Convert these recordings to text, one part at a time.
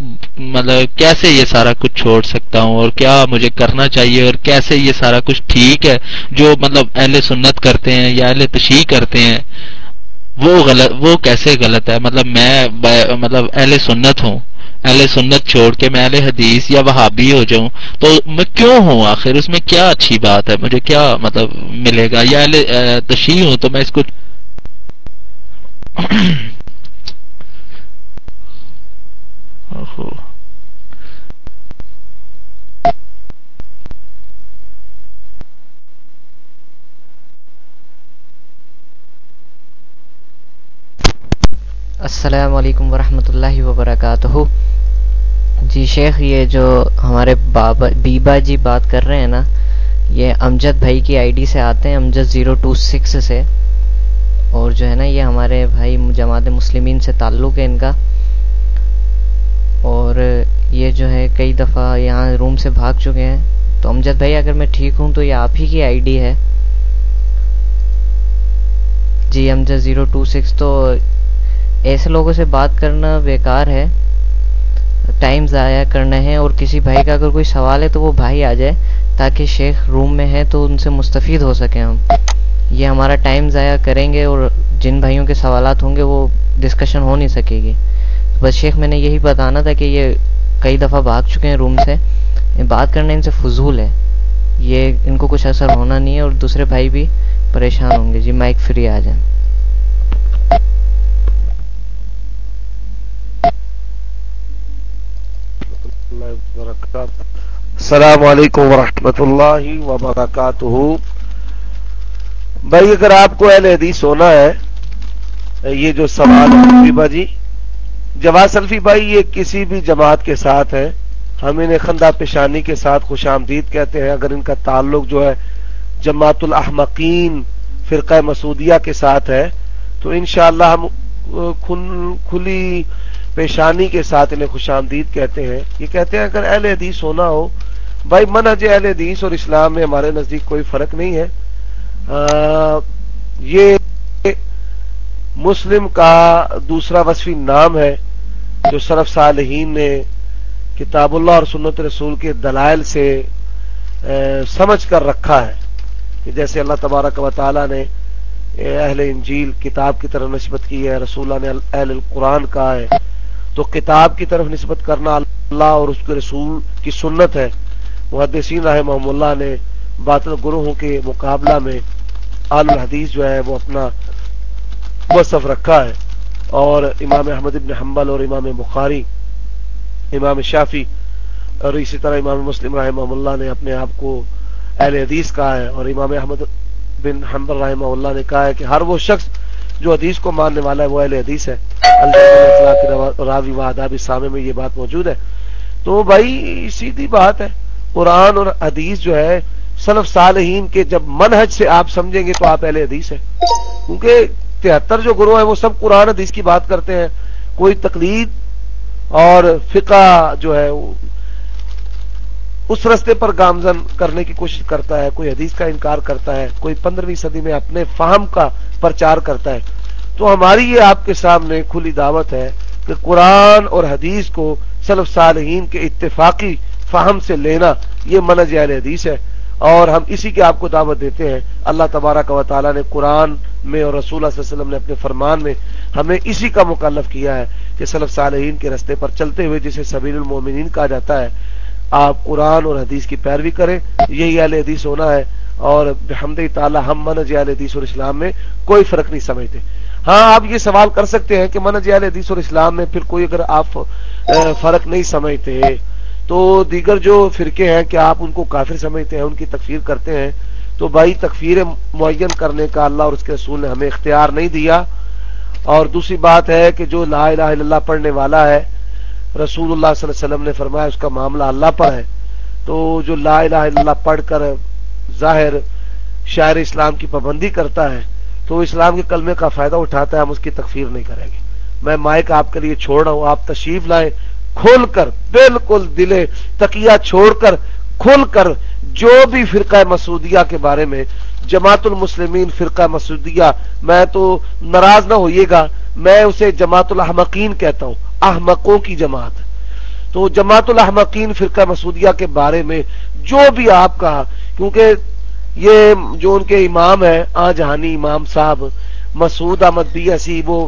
مطلب کیسے یہ سارا کچھ چھوڑ سکتا ہوں اور کیا مجھے کرنا چاہیے اور کیسے یہ سارا کچھ ٹھیک ہے جو مطلب اہل سنت کرتے ہیں یا اہل تشیح کرتے ہیں، وہ غلط، وہ کیسے غلط ہے؟ مطلب میں مطلب اہل سنت ہوں، اہل سنت چھوڑ کے میں اہل حدیث یا وہابی ہو جاؤں، تو میں کیوں ہوں آخر؟ اس میں کیا اچھی بات ہے؟ مجھے کیا مطلب ملے گا؟ یا اہل تشیح ہوں تو میں اس کو السلام علیکم ورحمۃ اللہ وبرکاتہ۔ جی شیخ، یہ جو ہمارے بابا، بیبا جی بات کر رہے ہیں نا، یہ امجد بھائی کی آئی ڈی سے آتے ہیں، امجد زیرو ٹو سکس سے۔ اور جو ہے نا، یہ ہمارے بھائی جماعت مسلمین سے تعلق ہے ان کا۔ اور یہ جو ہے کئی دفعہ یہاں روم سے بھاگ چکے ہیں۔ تو امجد بھائی، اگر میں ٹھیک ہوں تو یہ آپ ہی کی آئی ڈی ہے۔ جی امجد زیرو ٹو سکس تو ایسے لوگوں سے بات کرنا بیکار ہے۔ ٹائم ضائع کرنا ہے اور کسی بھائی کا اگر کوئی سوال ہے تو وہ بھائی آ جائے تاکہ شیخ روم میں ہے تو ان سے مستفید ہو سکیں ہم۔ یہ ہمارا ٹائم ضائع کریں گے اور جن بھائیوں کے سوالات ہوں گے وہ ڈسکشن ہو نہیں سکے گی۔ بس شیخ میں نے یہی بتانا تھا کہ یہ کئی دفعہ بھاگ چکے ہیں روم سے۔ بات کرنا ان سے فضول ہے۔ یہ ان کو کچھ اثر ہونا نہیں ہے اور دوسرے بھائی بھی پریشان ہوں گے۔ جی مائک فری آ جائیں۔ السلام علیکم ورحمۃ اللہ وبرکاتہ۔ بھائی، اگر آپ کو اہل حدیث ہونا ہے، یہ جو سوال ہے جی جواز سلفی بھائی، یہ کسی بھی جماعت کے ساتھ ہے، ہم انہیں خندہ پیشانی کے ساتھ خوش آمدید کہتے ہیں۔ اگر ان کا تعلق جو ہے جماعت الاحمقین فرقہ مسودیہ کے ساتھ ہے، تو انشاءاللہ ہم کھلی پیشانی کے ساتھ انہیں خوش آمدید کہتے ہیں۔ یہ کہتے ہیں، اگر اہل حدیث ہونا ہو، بھائی منہج اہل حدیث اور اسلام میں ہمارے نزدیک کوئی فرق نہیں ہے۔ یہ مسلم کا دوسرا وصفی نام ہے۔ جو صرف صالحین نے کتاب اللہ اور سنت رسول کے دلائل سے سمجھ کر رکھا ہے کہ جیسے اللہ تبارک و تعالی نے اہل انجیل کتاب کی طرف نسبت کی ہے، رسول نے اہل القرآن کہا ہے، تو کتاب کی طرف نسبت کرنا اللہ اور اس کے رسول کی سنت ہے۔ محدثین رحمہ اللہ نے باطل گروہوں کے مقابلہ میں آل الحدیث جو ہے، وہ اپنا وصف رکھا ہے۔ اور امام احمد ابن حنبل اور امام بخاری، امام شافی اور اسی طرح امام مسلم رحمہ اللہ نے اپنے آپ کو اہل حدیث کہا ہے اور امام احمد بن حنبل رحمہ اللہ نے کہا ہے کہ ہر وہ شخص جو حدیث کو ماننے والا ہے، وہ اہل حدیث ہے۔ راوی و آداب سامے میں یہ بات موجود ہے۔ تو بھائی، سیدھی بات ہے۔ قرآن اور حدیث جو ہے، سلف صالحین کے جب منہج سے آپ سمجھیں گے تو آپ اہل حدیث ہیں۔ کیونکہ تہتر جو گروہ ہیں وہ سب قرآن حدیث کی بات کرتے ہیں۔ کوئی تقلید اور فقہ جو ہے اس رستے پر گامزن کرنے کی کوشش کرتا ہے، کوئی حدیث کا انکار کرتا ہے، کوئی پندرہویں صدی میں اپنے فہم کا پرچار کرتا ہے۔ تو ہماری یہ آپ کے سامنے کھلی دعوت ہے کہ قرآن اور حدیث کو سلف صالحین کے اتفاقی فہم سے لینا یہ منج اہل حدیث ہے۔ اور ہم اسی کی آپ کو دعوت دیتے ہیں۔ اللہ تبارک و تعالیٰ نے قرآن میں اور رسول اللہ صلی اللہ علیہ وسلم نے اپنے فرمان میں ہمیں اسی کا مکلف کیا ہے کہ سلف صالحین کے رستے پر چلتے ہوئے جسے سبیل المومنین کہا جاتا ہے، آپ قرآن اور حدیث کی پیروی کریں۔ یہی اہل حدیث ہونا ہے اور بحمد تعالیٰ ہم منج اہل حدیث اور اسلام میں کوئی فرق نہیں سمجھتے۔ ہاں آپ یہ سوال کر سکتے ہیں کہ منج اہل حدیث اور اسلام میں پھر کوئی اگر آپ فرق نہیں سمجھتے۔ تو دیگر جو فرقے ہیں کہ آپ ان کو کافر سمجھتے ہیں، ان کی تکفیر کرتے ہیں، تو بھائی تکفیر معین کرنے کا اللہ اور اس کے رسول نے ہمیں اختیار نہیں دیا۔ اور دوسری بات ہے کہ جو لا الہ الا اللہ پڑھنے والا ہے رسول اللہ صلی اللہ علیہ وسلم نے فرمایا، اس کا معاملہ اللہ پر ہے۔ تو جو لا الہ الا اللہ پڑھ کر ظاہر شاعر اسلام کی پابندی کرتا ہے، تو اسلام کے کلمے کا فائدہ اٹھاتا ہے، ہم اس کی تکفیر نہیں کریں گے۔ میں مائک آپ کے لیے چھوڑ رہا ہوں، آپ تشریف لائیں۔ کھول کر، بالکل دلے تکیا چھوڑ کر، کھل کر جو بھی فرقہ مسودیہ کے بارے میں، جماعت المسلمین فرقہ مسودیہ میں تو ناراض نہ ہوئیے گا میں اسے جماعت الحمقین کہتا ہوں، احمقوں کی جماعت۔ تو جماعت الحمقین فرقہ مسودیہ کے بارے میں جو بھی آپ کہا کیونکہ یہ جو ان کے امام ہیں آ جہانی امام صاحب، مسعود احمد بھی ایسی وہ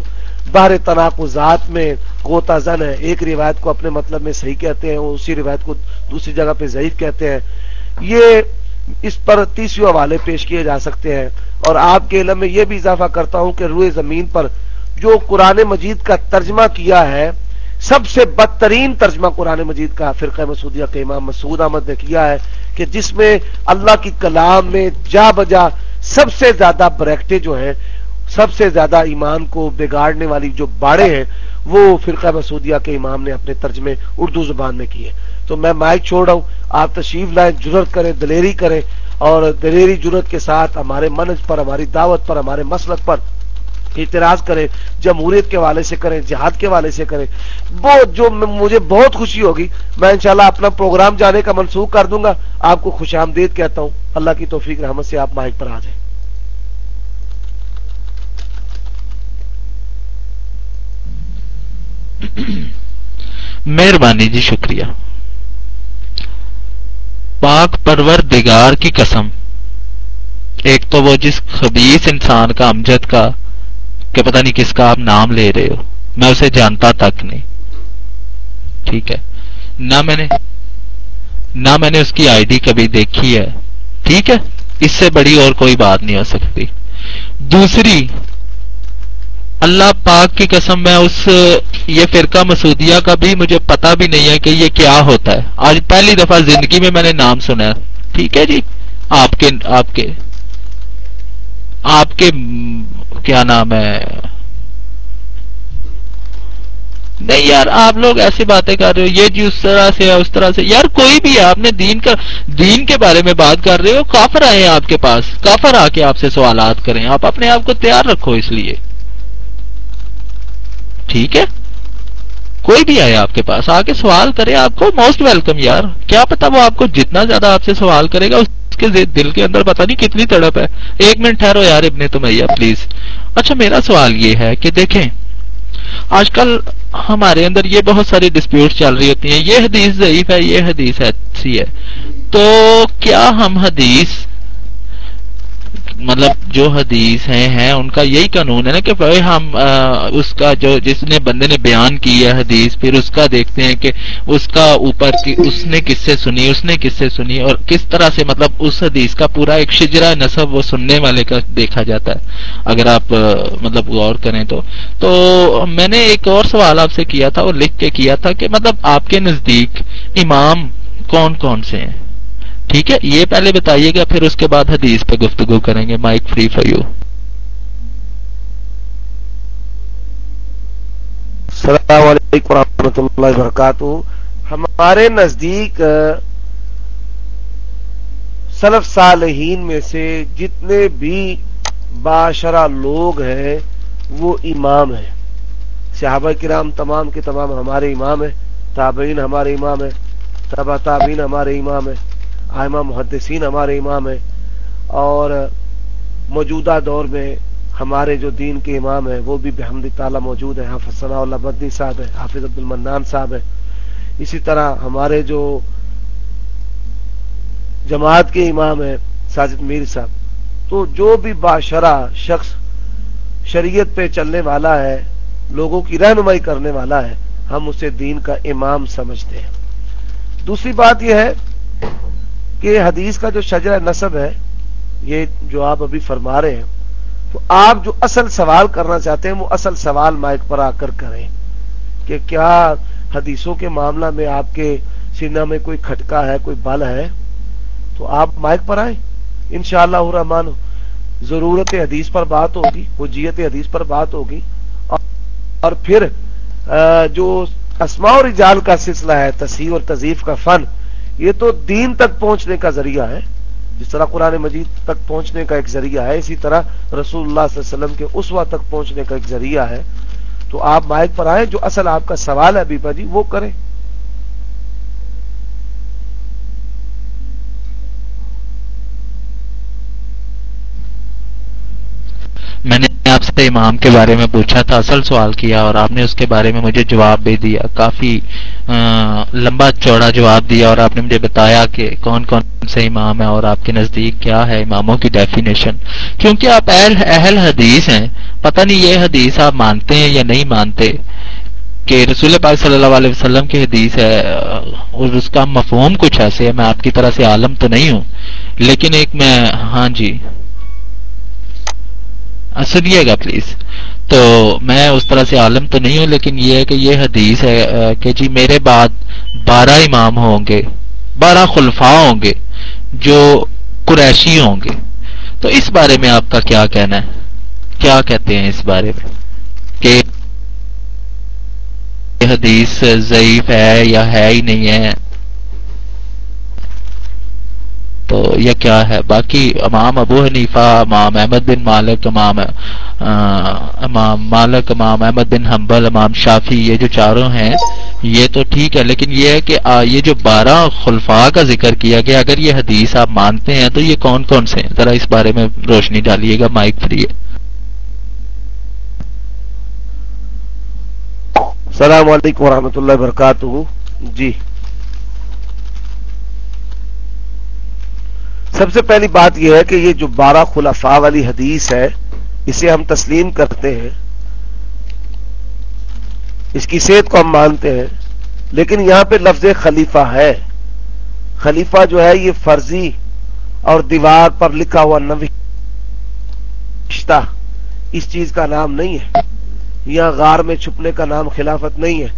باہر تناقضات میں کوتا زن ہے۔ ایک روایت کو اپنے مطلب میں صحیح کہتے ہیں، اسی روایت کو دوسری جگہ پہ ضعیف کہتے ہیں۔ یہ اس پر تیسری حوالے پیش کیے جا سکتے ہیں۔ اور آپ کے علم میں یہ بھی اضافہ کرتا ہوں کہ روئے زمین پر جو قرآن مجید کا ترجمہ کیا ہے، سب سے بدترین ترجمہ قرآن مجید کا فرقہ مسودیہ کے امام مسعود احمد نے کیا ہے کہ جس میں اللہ کی کلام میں جا بجا سب سے زیادہ بریکٹے جو ہیں سب سے زیادہ ایمان کو بگاڑنے والی جو باڑے ہیں، وہ فرقہ مسودیہ کے امام نے اپنے ترجمے اردو زبان میں کیے۔ تو میں مائک چھوڑ رہا ہوں، آپ تشریف لائیں جرت کریں، دلیری کریں اور دلیری جرت کے ساتھ ہمارے منج پر، ہماری دعوت پر، ہمارے مسلک پر اعتراض کریں، جمہوریت کے والے سے کریں، جہاد کے والے سے کریں۔ وہ جو مجھے بہت خوشی ہوگی، میں انشاءاللہ اپنا پروگرام جانے کا منسوخ کر دوں گا۔ آپ کو خوش آمدید کہتا ہوں۔ اللہ کی توفیق، رحمت سے آپ مائک پر آ جائیں۔ مہربانی جی شکریہ۔ پاک پرور دگار کی قسم، ایک تو وہ جس خبیص انسان کا امجد کا کہ پتہ نہیں کس کا آپ نام لے رہے ہو، میں اسے جانتا تک نہیں۔ ٹھیک ہے۔ نہ میں نے، نہ میں نے اس کی آئی ڈی کبھی دیکھی ہے۔ ٹھیک ہے۔ اس سے بڑی اور کوئی بات نہیں ہو سکتی۔ دوسری اللہ پاک کی قسم میں اس یہ فرقہ مسودیہ کا بھی مجھے پتا بھی نہیں ہے کہ یہ کیا ہوتا ہے۔ آج پہلی دفعہ زندگی میں میں نے نام سنا ٹھیک ہے جی؟ آپ کے آپ کے آپ کے کیا نام ہے؟ نہیں یار، آپ لوگ ایسی باتیں کر رہے ہو۔ یہ جی اس طرح سے اس طرح سے۔ یار کوئی بھی ہے، آپ نے دین کا، دین کے بارے میں بات کر رہے ہو، کافر آئے ہیں آپ کے پاس۔ کافر آ کے آپ سے سوالات کریں۔ آپ اپنے آپ کو تیار رکھو اس لیے۔ ٹھیک ہے؟ کوئی بھی آئے آپ کے پاس آ کے سوال کرے آپ کو موسٹ ویلکم یار۔ کیا پتا وہ آپ کو جتنا زیادہ آپ سے سوال کرے گا، اس کے دل کے اندر پتا نہیں کتنی تڑپ ہے۔ ایک منٹ ٹھہرو یار ابن تمہیا پلیز اچھا میرا سوال یہ ہے کہ دیکھیں، آج کل ہمارے اندر یہ بہت ساری ڈسپیوٹ چل رہی ہوتی ہیں۔ یہ حدیث ضعیف ہے، یہ حدیث ایسی ہے۔ تو کیا ہم حدیث مطلب جو حدیث ہیں ہیں، ان کا یہی قانون ہے نا کہ بھائی ہم اس کا جو، جس نے بندے نے بیان کی ہے حدیث، پھر اس کا دیکھتے ہیں کہ اس کا اوپر کی، اس نے کس سے سنی، اس نے کس سے سنی، اور کس طرح سے مطلب اس حدیث کا پورا ایک شجرا نصب وہ سننے والے کا دیکھا جاتا ہے۔ اگر آپ مطلب غور کریں تو۔ تو میں نے ایک اور سوال آپ سے کیا تھا اور لکھ کے کیا تھا کہ مطلب آپ کے نزدیک امام کون کون سے ہیں؟ ٹھیک ہے؟ یہ پہلے بتائیے گا، پھر اس کے بعد حدیث پہ گفتگو کریں گے۔ مائک فری فار یو السلام علیکم ورحمۃ اللہ وبرکاتہ۔ ہمارے نزدیک سلف صالحین میں سے جتنے بھی باشرہ لوگ ہیں، وہ امام ہیں۔ صحابہ کرام تمام کے تمام ہمارے امام ہیں، تابعین ہمارے امام ہیں تبا تابعین ہمارے امام ہیں۔ آئمہ محدثین ہمارے امام ہیں اور موجودہ دور میں ہمارے جو دین کے امام ہیں وہ بھی بحمد تعالیٰ موجود ہیں، حافظ ثناء اللہ بدنی صاحب ہیں، حافظ عبد المنان صاحب ہیں۔ اسی طرح ہمارے جو جماعت کے امام ہیں، ساجد میر صاحب۔ تو جو بھی باشرہ شخص شریعت پہ چلنے والا ہے، لوگوں کی رہنمائی کرنے والا ہے، ہم اسے دین کا امام سمجھتے ہیں۔ دوسری بات یہ ہے کہ حدیث کا جو شجرہ نصب ہے، یہ جو آپ ابھی فرما رہے ہیں، تو آپ جو اصل سوال کرنا چاہتے ہیں، وہ اصل سوال مائک پر آ کر کریں کہ کیا حدیثوں کے معاملہ میں آپ کے سینہ میں کوئی کھٹکا ہے، کوئی بل ہے؟ تو آپ مائک پر آئیں۔ انشاءاللہ شاء رحمان ضرورت حدیث پر بات ہوگی، حجیت حدیث پر بات ہوگی۔ اور پھر جو اسماء اور رجال کا سلسلہ ہے، تصحیح اور تذیف کا فن یہ تو دین تک پہنچنے کا ذریعہ ہے، جس طرح قرآن مجید تک پہنچنے کا ایک ذریعہ ہے، اسی طرح رسول اللہ صلی اللہ علیہ وسلم کے اسوا تک پہنچنے کا ایک ذریعہ ہے۔ تو آپ مائک پر آئیں، جو اصل آپ کا سوال ہے بیپا جی وہ کریں۔ میں نے سے امام کے بارے میں پوچھا تھا، اصل سوال کیا اور آپ نے اس کے بارے میں مجھے جواب بھی دیا۔ کافی لمبا چوڑا جواب دیا اور آپ نے مجھے بتایا کہ کون کون سے امام ہے اور آپ کے نزدیک کیا ہے اماموں کی ڈیفینیشن کیونکہ آپ اہل اہل حدیث ہیں، پتہ نہیں یہ حدیث آپ مانتے ہیں یا نہیں مانتے کہ رسول پاک صلی اللہ علیہ وسلم کی حدیث ہے، اور اس کا مفہوم کچھ ایسے ہے۔ میں آپ کی طرح سے عالم تو نہیں ہوں، لیکن ایک میں ہاں جی۔ سنیے گا پلیز تو میں اس طرح سے عالم تو نہیں ہوں، لیکن یہ ہے کہ یہ حدیث ہے کہ جی میرے بعد بارہ امام ہوں گے، بارہ خلفاء ہوں گے جو قریشی ہوں گے۔ تو اس بارے میں آپ کا کیا کہنا ہے؟ کیا کہتے ہیں اس بارے میں؟ کہ حدیث ضعیف ہے یا ہے ہی نہیں ہے؟ تو یہ کیا ہے؟ باقی امام ابو حنیفہ، امام احمد بن مالک، امام امام مالک، امام احمد بن حنبل، امام شافی یہ جو چاروں ہیں، یہ تو ٹھیک ہے، لیکن یہ ہے کہ یہ جو بارہ خلفاء کا ذکر کیا گیا، اگر یہ حدیث آپ مانتے ہیں، تو یہ کون کون سے ہیں؟ ذرا اس بارے میں روشنی ڈالیے گا، مائک فری ہے۔ السلام علیکم ورحمۃ اللہ وبرکاتہ۔ جی۔ سب سے پہلی بات یہ ہے کہ یہ جو بارہ خلافا والی حدیث ہے، اسے ہم تسلیم کرتے ہیں۔ اس کی صحت کو ہم مانتے ہیں۔ لیکن یہاں پہ لفظ خلیفہ ہے۔ خلیفہ جو ہے، یہ فرضی اور دیوار پر لکھا ہوا نوشتہ۔ اس چیز کا نام نہیں ہے۔ یہاں غار میں چھپنے کا نام خلافت نہیں ہے۔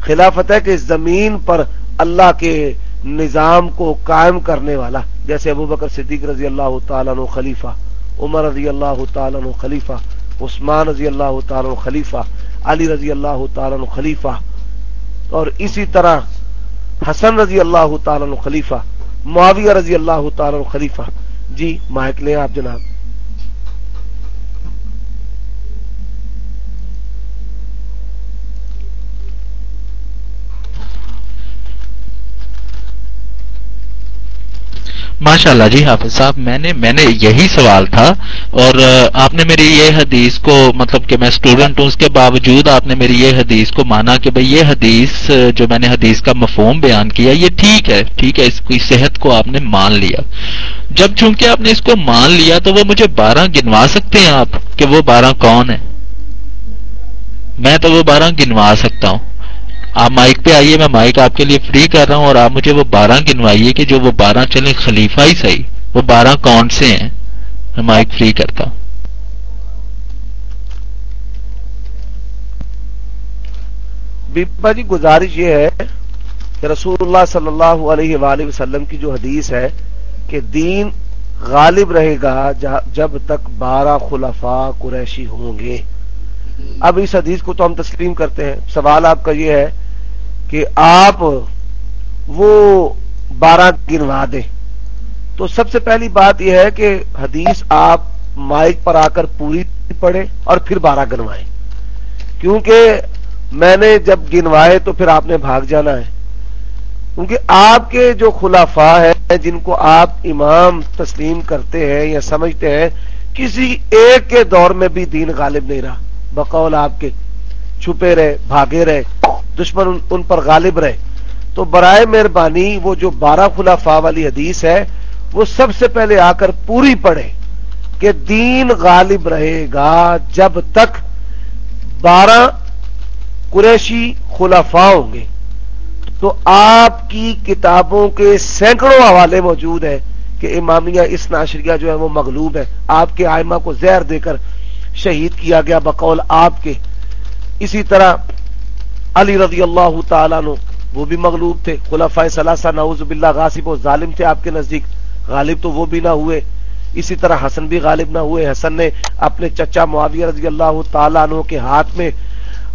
خلافت ہے کہ زمین پر اللہ کے نظام کو قائم کرنے والا جیسے ابو بکر صدیق رضی اللہ تعالیٰ عنہ خلیفہ، عمر رضی اللہ تعالیٰ عنہ خلیفہ، عثمان رضی اللہ تعالیٰ عنہ خلیفہ، علی رضی اللہ تعالیٰ عنہ خلیفہ، اور اسی طرح حسن رضی اللہ تعالیٰ عنہ خلیفہ، معاویہ رضی اللہ تعالیٰ عنہ خلیفہ۔ جی مائک لیں آپ جناب۔ ماشاء اللہ جی حافظ صاحب، میں نے میں نے یہی سوال تھا اور آپ نے میری یہ حدیث کو مطلب کہ میں اسٹوڈنٹ ہوں، اس کے باوجود آپ نے میری یہ حدیث کو مانا کہ بھئی یہ حدیث جو میں نے حدیث کا مفہوم بیان کیا، یہ ٹھیک ہے ٹھیک ہے، اس کی صحت کو آپ نے مان لیا۔ جب چونکہ آپ نے اس کو مان لیا تو وہ مجھے بارہ گنوا سکتے ہیں آپ کہ وہ بارہ کون ہے؟ میں تو وہ بارہ گنوا سکتا ہوں۔ آپ مائک پہ آئیے، میں مائک آپ کے لیے فری کر رہا ہوں اور آپ مجھے وہ بارہ گنوائیے کہ جو وہ بارہ چلیں خلیفہ ہی صحیح، وہ بارہ کون سے ہیں؟ میں مائک فری کرتا ہوں۔ بیپا جی گزارش یہ ہے کہ رسول اللہ صلی اللہ علیہ وآلہ وسلم کی جو حدیث ہے کہ دین غالب رہے گا جب تک بارہ خلفاء قریشی ہوں گے۔ اب اس حدیث کو تو ہم تسلیم کرتے ہیں۔ سوال آپ کا یہ ہے کہ آپ وہ بارہ گنوا دیں۔ تو سب سے پہلی بات یہ ہے کہ حدیث آپ مائک پر آ کر پوری پڑھیں اور پھر بارہ گنوائیں کیونکہ میں نے جب گنوائے تو پھر آپ نے بھاگ جانا ہے۔ کیونکہ آپ کے جو خلافا ہے جن کو آپ امام تسلیم کرتے ہیں یا سمجھتے ہیں، کسی ایک کے دور میں بھی دین غالب نہیں رہا۔ بقول آپ کے۔ چھپے رہے، بھاگے رہے، دشمن ان پر غالب رہے۔ تو برائے مہربانی وہ جو بارہ خلافا والی حدیث ہے، وہ سب سے پہلے آ کر پوری پڑے کہ دین غالب رہے گا جب تک بارہ قریشی خلافا ہوں گے۔ تو آپ کی کتابوں کے سینکڑوں حوالے موجود ہیں کہ امامیہ اس ناشریہ جو ہے وہ مغلوب ہے۔ آپ کے آئمہ کو زہر دے کر شہید کیا گیا بقول آپ کے۔ اسی طرح علی رضی اللہ تعالیٰ نو وہ بھی مغلوب تھے خلافہ سلاسہ نعوذ باللہ غاسب و ظالم تھے آپ کے نزدیک۔ غالب تو وہ بھی نہ ہوئے۔ اسی طرح حسن بھی غالب نہ ہوئے۔ حسن نے اپنے چچا معاویہ رضی اللہ تعالیٰ عنہ کے ہاتھ میں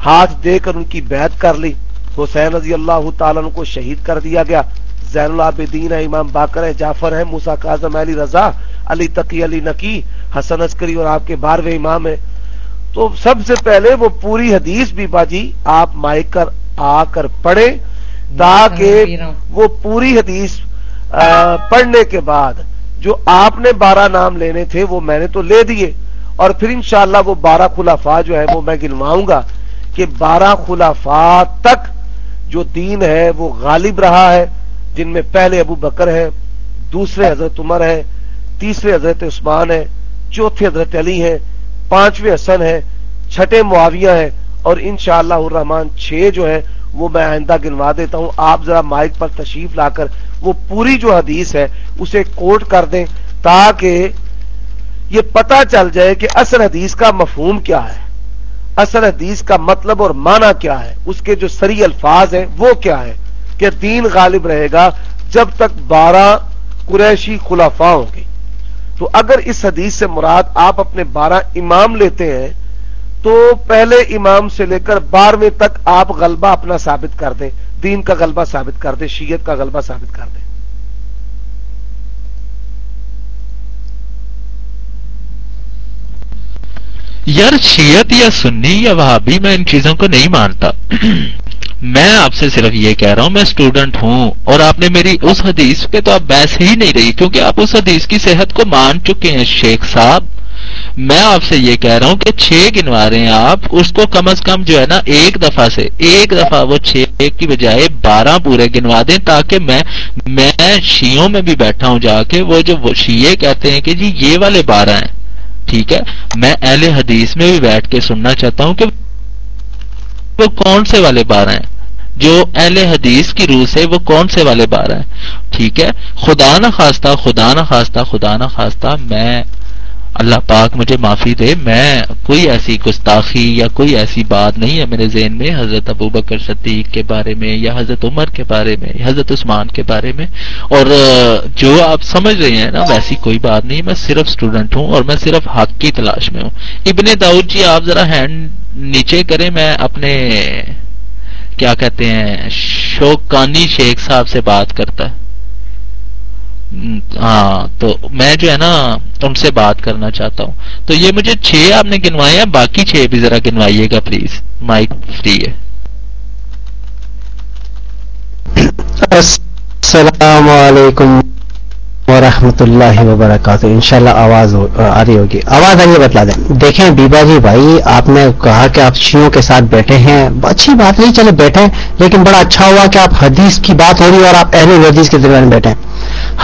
ہاتھ دے کر ان کی بیعت کر لی۔ حسین رضی اللہ تعالیٰ عنہ کو شہید کر دیا گیا۔ زین العابدین ہے امام باقر ہے جعفر ہے موسا کاظم، علی رضا، علی تقی، علی نکی حسن عسکری اور آپ کے بارہویں امام ہیں۔ تو سب سے پہلے وہ پوری حدیث بھی باجی آپ مائک کر آ کر پڑھے تاکہ وہ پوری حدیث پڑھنے کے بعد جو آپ نے بارہ نام لینے تھے وہ میں نے تو لے دیے۔ اور پھر انشاءاللہ وہ بارہ خلافا جو ہے وہ میں گنواؤں گا کہ بارہ خلافا تک جو دین ہے وہ غالب رہا ہے جن میں پہلے ابو بکر ہے دوسرے حضرت عمر ہے تیسرے حضرت عثمان ہے چوتھے حضرت علی ہے پانچویں حسن ہے چھٹے معاویہ ہے اور انشاءاللہ الرحمن چھ جو ہے وہ میں آئندہ گنوا دیتا ہوں۔ آپ ذرا مائک پر تشریف لا کر، وہ پوری جو حدیث ہے، اسے کوٹ کر دیں تاکہ یہ پتا چل جائے کہ اصل حدیث کا مفہوم کیا ہے۔ اصل حدیث کا مطلب اور معنی کیا ہے۔ اس کے جو سری الفاظ ہیں، وہ کیا ہے کہ دین غالب رہے گا جب تک بارہ قریشی خلافا ہوں گے۔ تو اگر اس حدیث سے مراد آپ اپنے بارہ امام لیتے ہیں، تو پہلے امام سے لے کر بارہویں تک آپ غلبہ اپنا ثابت کر دیں۔ دین کا غلبہ ثابت کر دیں شیعت کا غلبہ ثابت کر دیں۔ یار شیعت یا سنی یا وہابی، میں ان چیزوں کو نہیں مانتا۔ میں آپ سے صرف یہ کہہ رہا ہوں، میں اسٹوڈنٹ ہوں اور آپ نے میری اس حدیث پہ تو آپ بحث ہی نہیں رہی، کیونکہ آپ اس حدیث کی صحت کو مان چکے ہیں شیخ صاحب۔ میں آپ سے یہ کہہ رہا ہوں کہ چھ گنوا رہے ہیں آپ، اس کو کم از کم جو ہے نا ایک دفعہ سے، ایک دفعہ وہ چھ کی بجائے بارہ پورے گنوا دیں تاکہ میں میں شیوں میں بھی بیٹھا ہوں جا کے، وہ جو شیے کہتے ہیں کہ جی یہ والے بارہ ہیں، ٹھیک ہے؟ میں اہل حدیث میں بھی بیٹھ کے سننا چاہتا ہوں کہ وہ کون سے والے بارہ ہیں؟ جو اہل حدیث کی روح سے وہ کون سے والے بارہ ہیں؟ ٹھیک ہے؟ خدا نہ خواستہ، خدا نہ خواستہ، خدا نہ خواستہ میں اللہ پاک مجھے معافی دے، میں کوئی ایسی گستاخی یا کوئی ایسی بات نہیں ہے میرے ذہن میں حضرت ابو بکر صدیق کے بارے میں یا حضرت عمر کے بارے میں، یا حضرت عثمان کے بارے میں۔ اور جو آپ سمجھ رہے ہیں نا، ویسی کوئی بات نہیں، میں صرف اسٹوڈنٹ ہوں اور میں صرف حق کی تلاش میں ہوں۔ ابن داؤد جی آپ ذرا ہینڈ نیچے کریں، میں اپنے، کیا کہتے ہیں، شوکانی شیخ صاحب سے بات کرتا۔ ہاں تو میں جو ہے نا تم سے بات کرنا چاہتا ہوں۔ تو یہ مجھے چھ آپ نے گنوائے ہیں، باقی چھ بھی ذرا گنوائیے گا پلیز مائک فری ہے۔ السلام علیکم۔ ورحمۃ اللہ وبرکاتہ۔ انشاءاللہ آواز آ رہی ہوگی۔ آواز آئیے بتلا دیں۔ دیکھیں بیبا جی بھائی، آپ نے کہا کہ آپ شیوں کے ساتھ بیٹھے ہیں۔ اچھی بات نہیں، چلے بیٹھے لیکن بڑا اچھا ہوا کہ آپ حدیث کی بات ہو رہی ہے اور آپ اہل حدیث کے درمیان بیٹھے ہیں۔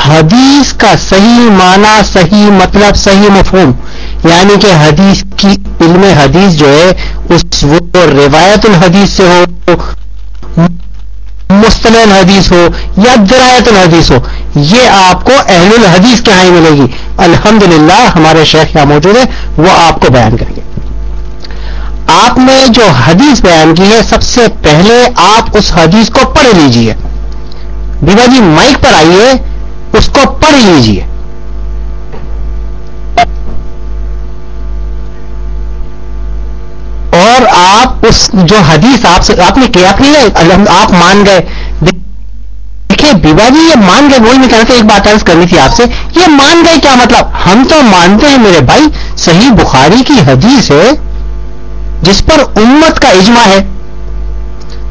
حدیث کا صحیح معنی، صحیح مطلب صحیح مفہوم یعنی کہ حدیث کی علم حدیث جو ہے، اس وہ روایت الحدیث سے ہو مستن حدیث ہو یا درایت الحدیث ہو، یہ آپ کو اہل الحدیث کے ہاں ملے گی۔ الحمد ہمارے شیخ یہاں موجود ہے وہ آپ کو بیان کریں گے۔ آپ نے جو حدیث بیان کی ہے، سب سے پہلے آپ اس حدیث کو پڑھ لیجیے۔ بیوا جی مائک پر آئیے، اس کو پڑھ لیجیے۔ اس جو حدیث آپ سے آپ نے کیا نہیں آپ مان گئے۔ دیکھیے بیوا جی یہ مان گئے وہی میں کہنا تھا، ایک بات عرض کرنی تھی آپ سے۔ یہ مان گئے کیا مطلب؟ ہم تو مانتے ہیں میرے بھائی، صحیح بخاری کی حدیث ہے، جس پر امت کا اجماع ہے۔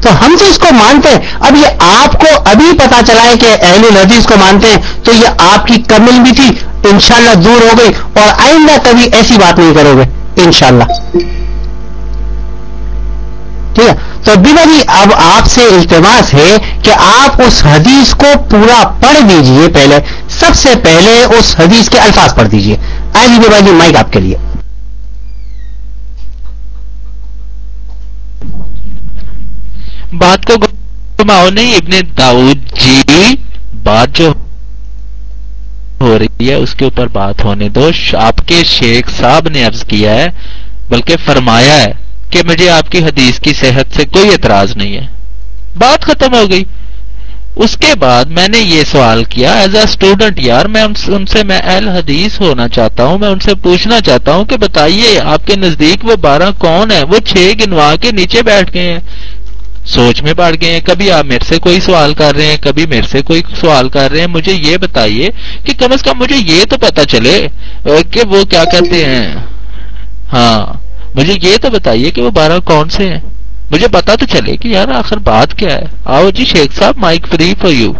تو ہم تو اس کو مانتے ہیں۔ اب یہ آپ کو ابھی پتا چلا ہے کہ اہل الحدیث کو مانتے ہیں۔ تو یہ آپ کی کمل بھی تھی۔ انشاءاللہ دور ہو گئی اور آئندہ کبھی ایسی بات نہیں کرو گے، انشاءاللہ۔ ٹھیک ہے؟ تو بیما جی اب آپ سے التماس ہے کہ آپ اس حدیث کو پورا پڑھ دیجیے پہلے۔ سب سے پہلے اس حدیث کے الفاظ پڑھ دیجیے۔ آئیے جی، بیما جی مائک آپ کے لیے۔ بات کو نہیں، ابن داؤد جی بات جو ہو رہی ہے، اس کے اوپر بات ہونے دو۔ آپ کے شیخ صاحب نے عرض کیا ہے، بلکہ فرمایا ہے۔ کہ مجھے آپ کی حدیث کی صحت سے کوئی اعتراض نہیں ہے۔ بات ختم ہو گئی۔ اس کے بعد میں نے یہ سوال کیا ایز اے اسٹوڈنٹ یار، میں ان سے میں اہل حدیث ہونا چاہتا ہوں، میں ان سے پوچھنا چاہتا ہوں کہ بتائیے، آپ کے نزدیک وہ بارہ کون ہے وہ چھ گنوا کے نیچے بیٹھ گئے ہیں۔ سوچ میں پڑ گئے ہیں، کبھی آپ میرے سے کوئی سوال کر رہے ہیں، کبھی میرے سے کوئی سوال کر رہے ہیں۔ مجھے یہ بتائیے کہ کم از کم مجھے یہ تو پتا چلے کہ وہ کیا کہتے ہیں۔ ہاں۔ مجھے یہ تو بتائیے کہ وہ بارہ کون سے ہیں؟ مجھے پتا تو چلے کہ یار آخر بات کیا ہے۔ آؤ جی شیخ صاحب مائک فری فور یو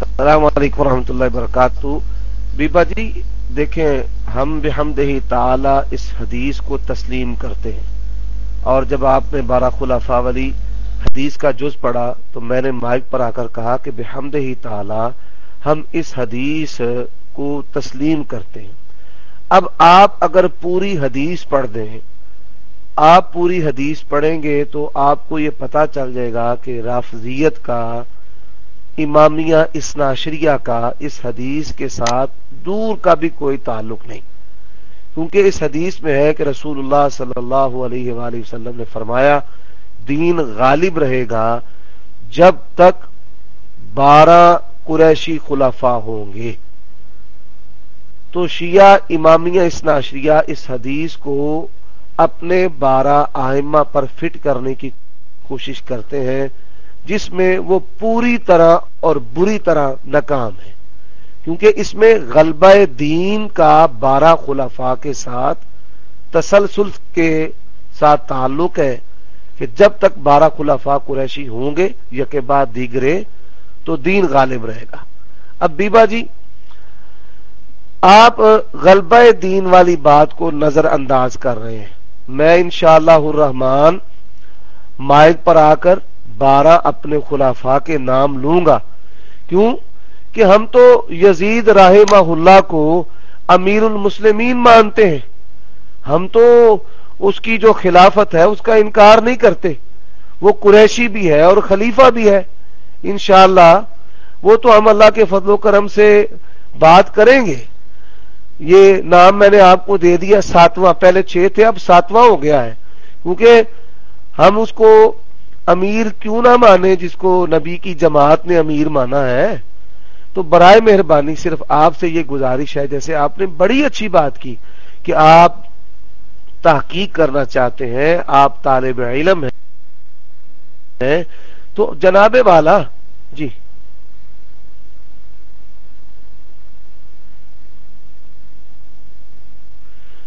السلام علیکم ورحمۃ اللہ وبرکاتہ۔ بیبا جی دیکھیں، ہم بحمد ہی تعالی اس حدیث کو تسلیم کرتے ہیں۔ اور جب آپ نے بارہ خلافہ والی حدیث کا جز پڑھا، تو میں نے مائک پر آ کر کہا کہ بحمد ہی تعالی ہم اس حدیث کو تسلیم کرتے ہیں۔ اب آپ اگر پوری حدیث پڑھ دیں، آپ پوری حدیث پڑھیں گے تو آپ کو یہ پتا چل جائے گا کہ رافضیت کا، امامیہ اسناشریہ کا اس حدیث کے ساتھ دور کا بھی کوئی تعلق نہیں۔ کیونکہ اس حدیث میں ہے کہ رسول اللہ صلی اللہ علیہ وآلہ وسلم نے فرمایا، دین غالب رہے گا جب تک بارہ قریشی خلافہ ہوں گے۔ تو شیعہ امامیہ اسناشریہ اس حدیث کو اپنے بارہ آئمہ پر فٹ کرنے کی کوشش کرتے ہیں، جس میں وہ پوری طرح اور بری طرح ناکام ہے کیونکہ اس میں غلبہ دین کا بارہ خلافہ کے ساتھ تسلسل کے ساتھ تعلق ہے کہ جب تک بارہ خلافہ قریشی ہوں گے یا کے بعد دیگرے، تو دین غالب رہے گا۔ اب بیبا جی آپ غلبہ دین والی بات کو نظر انداز کر رہے ہیں۔ میں انشاءاللہ الرحمن مائک پر آ کر بارہ اپنے خلافہ کے نام لوں گا۔ کیوں؟ کہ ہم تو یزید رحمہ اللہ کو امیر المسلمین مانتے ہیں۔ ہم تو اس کی جو خلافت ہے اس کا انکار نہیں کرتے۔ وہ قریشی بھی ہے اور خلیفہ بھی ہے۔ انشاءاللہ وہ تو ہم اللہ کے فضل و کرم سے بات کریں گے۔ یہ نام میں نے آپ کو دے دیا، ساتواں۔ پہلے چھ تھے، اب ساتواں ہو گیا ہے۔ کیونکہ ہم اس کو امیر کیوں نہ مانے، جس کو نبی کی جماعت نے امیر مانا ہے۔ تو برائے مہربانی صرف آپ سے یہ گزارش ہے، جیسے آپ نے بڑی اچھی بات کی کہ آپ تحقیق کرنا چاہتے ہیں، آپ طالب علم ہیں۔ تو جناب والا جی۔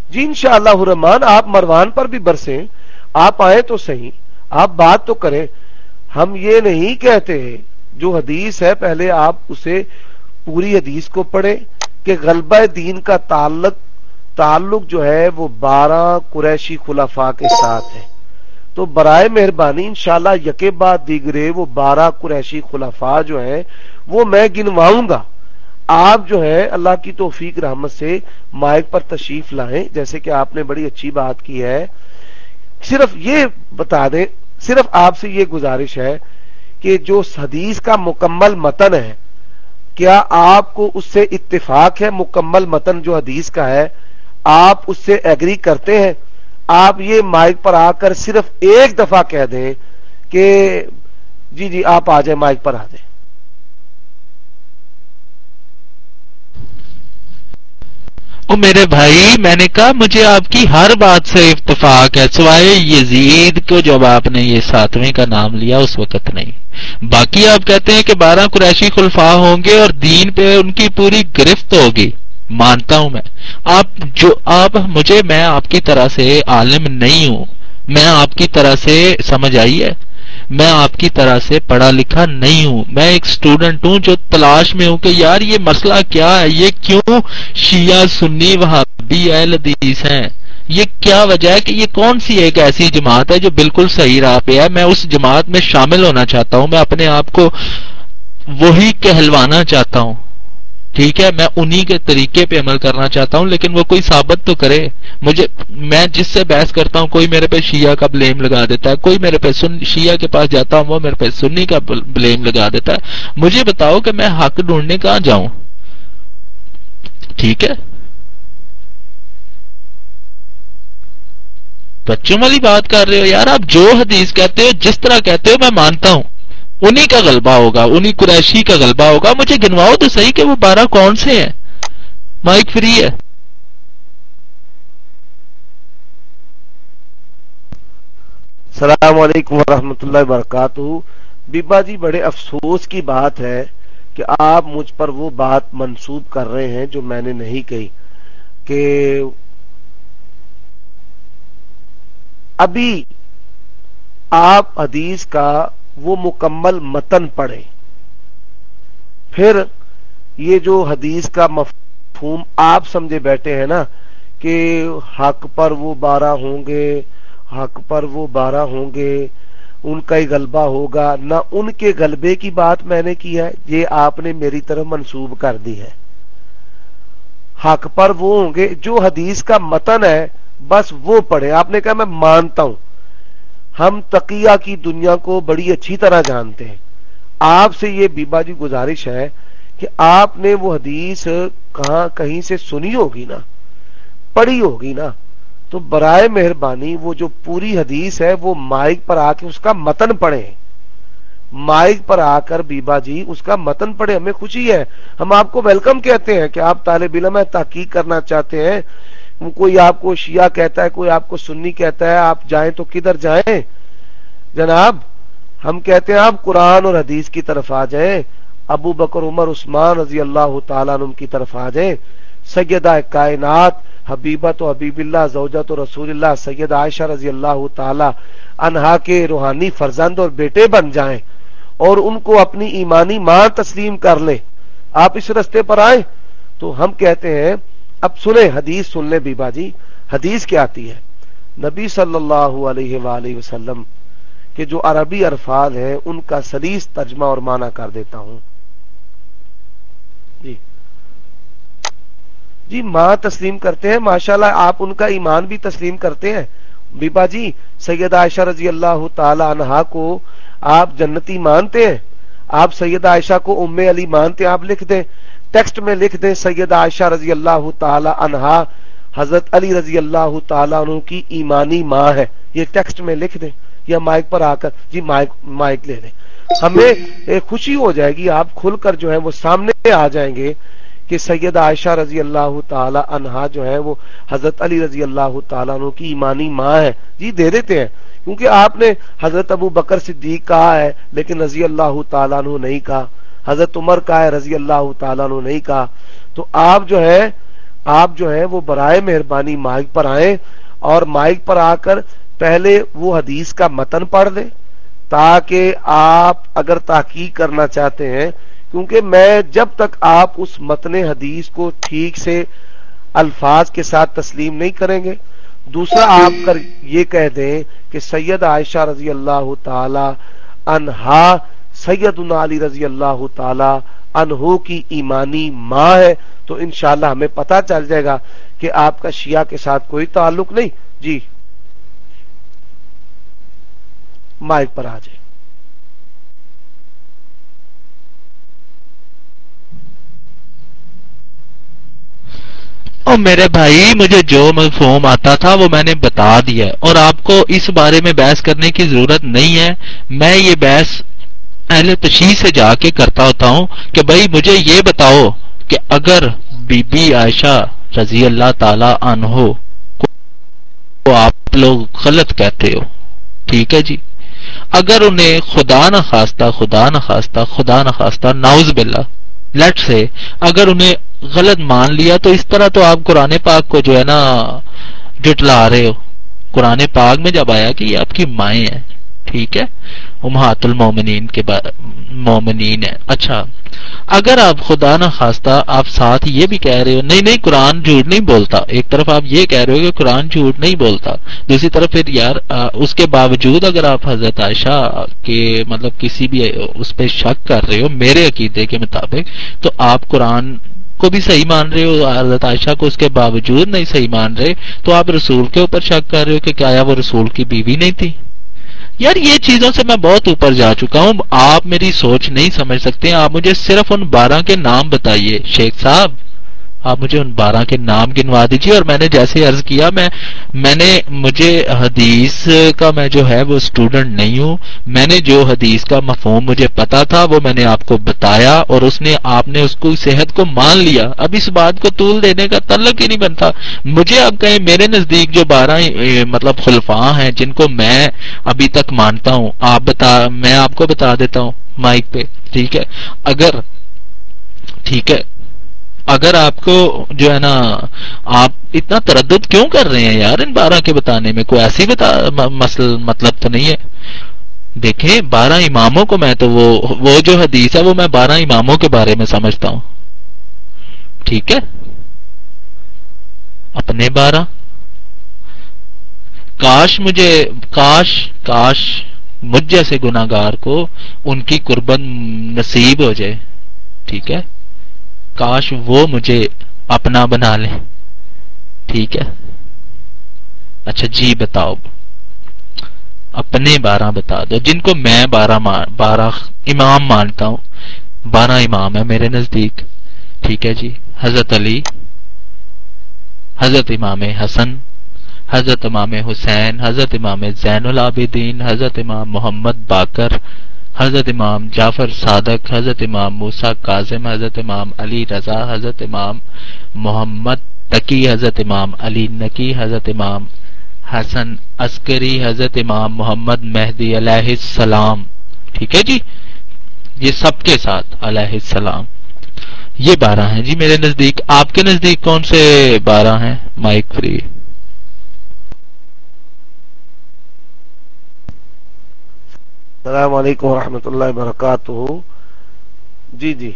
جی انشاءاللہ شاء رحمان آپ مروان پر بھی برسیں، آپ آئے تو صحیح، آپ بات تو کریں۔ ہم یہ نہیں کہتے جو حدیث ہے، پہلے آپ اسے پوری حدیث کو پڑھیں کہ غلبہ دین کا تعلق تعلق جو ہے وہ بارہ قریشی خلافا کے ساتھ ہے۔ تو برائے مہربانی انشاءاللہ یکے بعد دیگرے وہ بارہ قریشی خلافا جو ہیں، وہ میں گنواؤں گا۔ آپ جو ہے اللہ کی توفیق رحمت سے مائک پر تشریف لائیں۔ جیسے کہ آپ نے بڑی اچھی بات کی ہے۔ صرف یہ بتا دیں، صرف آپ سے یہ گزارش ہے کہ جو حدیث کا مکمل متن ہے، کیا آپ کو اس سے اتفاق ہے؟ مکمل متن جو حدیث کا ہے، آپ اس سے ایگری کرتے ہیں؟ آپ یہ مائک پر آ کر صرف ایک دفعہ کہہ دیں کہ جی جی آپ آ جائیں، مائک پر آ جائیں۔ او میرے بھائی، میں نے کہا، مجھے آپ کی ہر بات سے اتفاق ہے، سوائے یزید کو جب آپ نے یہ ساتویں کا نام لیا، اس وقت نہیں۔ باقی آپ کہتے ہیں کہ بارہ قریشی خلفا ہوں گے اور دین پہ ان کی پوری گرفت ہوگی۔ مانتا ہوں میں۔ آپ جو، آپ مجھے، میں آپ کی طرح سے عالم نہیں ہوں۔ میں آپ کی طرح سے سمجھ آئی ہے۔ میں آپ کی طرح سے پڑھا لکھا نہیں ہوں۔ میں ایک سٹوڈنٹ ہوں جو تلاش میں ہوں کہ یار یہ مسئلہ کیا ہے؟ یہ کیوں شیعہ سنی وہابی اہل حدیث ہیں؟ یہ کیا وجہ ہے کہ یہ کون سی ایک ایسی جماعت ہے جو بالکل صحیح راہ پہ ہے؟ میں اس جماعت میں شامل ہونا چاہتا ہوں، میں اپنے آپ کو وہی کہلوانا چاہتا ہوں۔ ٹھیک ہے، میں انہی کے طریقے پہ عمل کرنا چاہتا ہوں، لیکن وہ کوئی ثابت تو کرے۔ مجھے، میں جس سے بحث کرتا ہوں، کوئی میرے پہ شیعہ کا بلیم لگا دیتا ہے، کوئی میرے پہ سن، شیعہ کے پاس جاتا ہوں، وہ میرے پہ سنی کا بلیم لگا دیتا ہے۔ مجھے بتاؤ کہ میں حق ڈھونڈنے کہاں جاؤں؟ ٹھیک ہے؟ بچوں والی بات کر رہے ہو یار، آپ جو حدیث کہتے ہو، جس طرح کہتے ہو، میں مانتا ہوں۔ انہی کا غلبہ ہوگا، انہی قریشی کا غلبہ ہوگا۔ مجھے گنواؤ تو صحیح کہ وہ بارہ کون سے ہیں؟ مائک فری ہے۔ السلام علیکم ورحمۃ اللہ وبرکاتہ۔ بیبا جی بڑے افسوس کی بات ہے کہ آپ مجھ پر وہ بات منسوب کر رہے ہیں جو میں نے نہیں کہی کہ ابھی آپ حدیث کا وہ مکمل متن پڑھیں پھر یہ جو حدیث کا مفہوم آپ سمجھے بیٹھے ہیں نا کہ حق پر وہ بارہ ہوں گے، حق پر وہ بارہ ہوں گے، ان کا ہی غلبہ ہوگا، نہ ان کے غلبے کی بات میں نے کی ہے، یہ آپ نے میری طرف منسوب کر دی ہے۔ حق پر وہ ہوں گے، جو حدیث کا متن ہے، بس وہ پڑھے۔ آپ نے کہا میں مانتا ہوں۔ ہم تقیہ کی دنیا کو بڑی اچھی طرح جانتے ہیں۔ آپ سے یہ بیبا جی گزارش ہے کہ آپ نے وہ حدیث کہاں کہیں سے سنی ہوگی نا؟ پڑھی ہوگی نا؟ تو برائے مہربانی وہ جو پوری حدیث ہے وہ مائک پر آ کے اس کا متن پڑھے مائک پر آ کر بیبا جی اس کا متن پڑھے ہمیں خوشی ہے۔ ہم آپ کو ویلکم کہتے ہیں کہ آپ طالب علم ہے تحقیق کرنا چاہتے ہیں۔ کوئی آپ کو شیعہ کہتا ہے، کوئی آپ کو سنی کہتا ہے، آپ جائیں تو کدھر جائیں؟ جناب، ہم کہتے ہیں آپ قرآن اور حدیث کی طرف آ جائیں، ابو بکر، عمر، عثمان رضی اللہ تعالیٰ عنہ کی طرف آ جائیں، سیدہ کائنات، حبیبت و حبیب اللہ، زوجت و رسول اللہ سید عائشہ رضی اللہ تعالی انہا کے روحانی فرزند اور بیٹے بن جائیں اور ان کو اپنی ایمانی ماں تسلیم کر لیں۔ آپ اس رستے پر آئیں تو ہم کہتے ہیں اب سنیں حدیث سن لیں بیبا جی حدیث کیا آتی ہے؟ نبی صلی اللہ علیہ وآلہ وسلم کے جو عربی الفاظ ہیں، ان کا سلیس ترجمہ اور معنی کر دیتا ہوں۔ جی۔ جی ماں تسلیم کرتے ہیں، ماشاءاللہ آپ ان کا ایمان بھی تسلیم کرتے ہیں۔ بیبا جی سید عائشہ رضی اللہ تعالی عنہا کو آپ جنتی مانتے ہیں۔ آپ سید عائشہ کو ام علی مانتے ہیں، آپ لکھ دیں۔ ٹیکسٹ میں لکھ دیں سید عائشہ رضی اللہ تعالی عنہا، حضرت علی رضی اللہ تعالی عنہ کی ایمانی ماں ہے۔ یہ ٹیکسٹ میں لکھ دیں یا مائک پر آ کر جی مائک مائک لے لیں۔ ہمیں خوشی ہو جائے گی، آپ کھل کر جو ہے وہ سامنے آ جائیں گے کہ سید عائشہ رضی اللہ تعالی عنہا جو ہے وہ حضرت علی رضی اللہ تعالیٰ عنہ کی ایمانی ماں ہے جی دے دیتے ہیں، کیونکہ آپ نے حضرت ابو بکر صدیق کہا ہے، لیکن رضی اللہ تعالیٰ عنہ نہیں کہا۔ حضرت عمر کا ہے، رضی اللہ تعالیٰ عنہ نہیں کہا۔ تو آپ جو ہے، آپ جو ہے وہ برائے مہربانی مائک پر آئیں اور مائک پر آ کر پہلے وہ حدیث کا متن پڑھ دیں تاکہ آپ اگر تحقیق کرنا چاہتے ہیں، کیونکہ میں جب تک آپ اس متن حدیث کو ٹھیک سے الفاظ کے ساتھ تسلیم نہیں کریں گے، دوسرا آپ کر یہ کہہ دیں کہ سید عائشہ رضی اللہ تعالی انہا سید علی رضی اللہ تعالی انہو کی ایمانی ماں ہے، تو انشاءاللہ ہمیں پتا چل جائے گا کہ آپ کا شیعہ کے ساتھ کوئی تعلق نہیں۔ جی۔ مائک پر آ جائے اور میرے بھائی، مجھے جو مفہوم آتا تھا وہ میں نے بتا دیا اور آپ کو اس بارے میں بحث کرنے کی ضرورت نہیں ہے۔ میں یہ بحث اہل تشیح سے جا کے کرتا ہوتا ہوں کہ بھائی مجھے یہ بتاؤ کہ اگر بی بی عائشہ رضی اللہ تعالی عنہ کو آپ لوگ غلط کہتے ہو، ٹھیک ہے جی؟ اگر انہیں خدا نہ خواستہ، خدا نہ خواستہ، خدا نہ خواستہ ناؤز باللہ لیٹ سے اگر انہیں غلط مان لیا تو اس طرح تو آپ قرآن پاک کو جو ہے نا جٹلا رہے ہو۔ قرآن پاک میں جب آیا کہ یہ آپ کی مائیں ہیں، ٹھیک ہے؟ امہات المومنین کے مومنین ہے اچھا اگر آپ خدا نہ خواستہ آپ ساتھ یہ بھی کہہ رہے ہو، نہیں نہیں، قرآن جھوٹ نہیں بولتا۔ ایک طرف آپ یہ کہہ رہے ہو کہ قرآن جھوٹ نہیں بولتا، دوسری طرف پھر یار اس کے باوجود اگر آپ حضرت عائشہ کے مطلب کسی بھی اس پہ شک کر رہے ہو، میرے عقیدے کے مطابق، تو آپ قرآن کو بھی صحیح مان رہے ہو، حضرت عائشہ کو اس کے باوجود نہیں صحیح مان رہے، تو آپ رسول کے اوپر شک کر رہے ہو کہ کیا وہ رسول کی بیوی نہیں تھی۔ یار یہ چیزوں سے میں بہت اوپر جا چکا ہوں، آپ میری سوچ نہیں سمجھ سکتے، آپ مجھے صرف ان بارہ کے نام بتائیے، شیخ صاحب۔ آپ مجھے ان بارہ کے نام گنوا دیجیے اور میں نے جیسے عرض کیا، میں میں نے مجھے حدیث کا میں جو ہے وہ اسٹوڈنٹ نہیں ہوں، میں نے جو حدیث کا مفہوم مجھے پتا تھا وہ میں نے آپ کو بتایا اور اس نے آپ نے اس کو صحت کو مان لیا۔ اب اس بات کو طول دینے کا تعلق ہی نہیں بنتا۔ مجھے اب کہیں میرے نزدیک جو بارہ مطلب خلفاء ہیں جن کو میں ابھی تک مانتا ہوں، آپ بتا میں آپ کو بتا دیتا ہوں مائک پہ، ٹھیک ہے؟ اگر ٹھیک ہے اگر آپ کو جو ہے نا، آپ اتنا تردد کیوں کر رہے ہیں یار ان بارہ کے بتانے میں؟ کوئی ایسی بتا مسل مطلب تو نہیں ہے۔ دیکھیں، بارہ اماموں کو میں تو وہ وہ جو حدیث ہے، وہ میں بارہ اماموں کے بارے میں سمجھتا ہوں۔ ٹھیک ہے؟ اپنے بارہ۔ کاش مجھے، کاش کاش مجھ جیسے گناگار کو ان کی قربت نصیب ہو جائے۔ ٹھیک ہے؟ کاش وہ مجھے اپنا بنا لیں۔ ٹھیک ہے۔ اچھا جی بتاؤ۔ اپنے بارہ بتا دو۔ جن کو میں بارہ بارہ امام مانتا ہوں، بارہ امام ہے میرے نزدیک۔ ٹھیک ہے جی۔ حضرت علی، حضرت امام حسن، حضرت امام حسین، حضرت امام زین العابدین، حضرت امام محمد باکر حضرت امام جعفر صادق، حضرت امام موسا کاظم، حضرت امام علی رضا، حضرت امام محمد تقی، حضرت امام علی نقی، حضرت امام حسن عسکری، حضرت امام محمد مہدی علیہ السلام۔ ٹھیک ہے جی؟ یہ سب کے ساتھ علیہ السلام۔ یہ بارہ ہیں۔ جی میرے نزدیک، آپ کے نزدیک کون سے بارہ ہیں؟ Mic free. السلام علیکم ورحمۃ اللہ وبرکاتہ۔ جی جی۔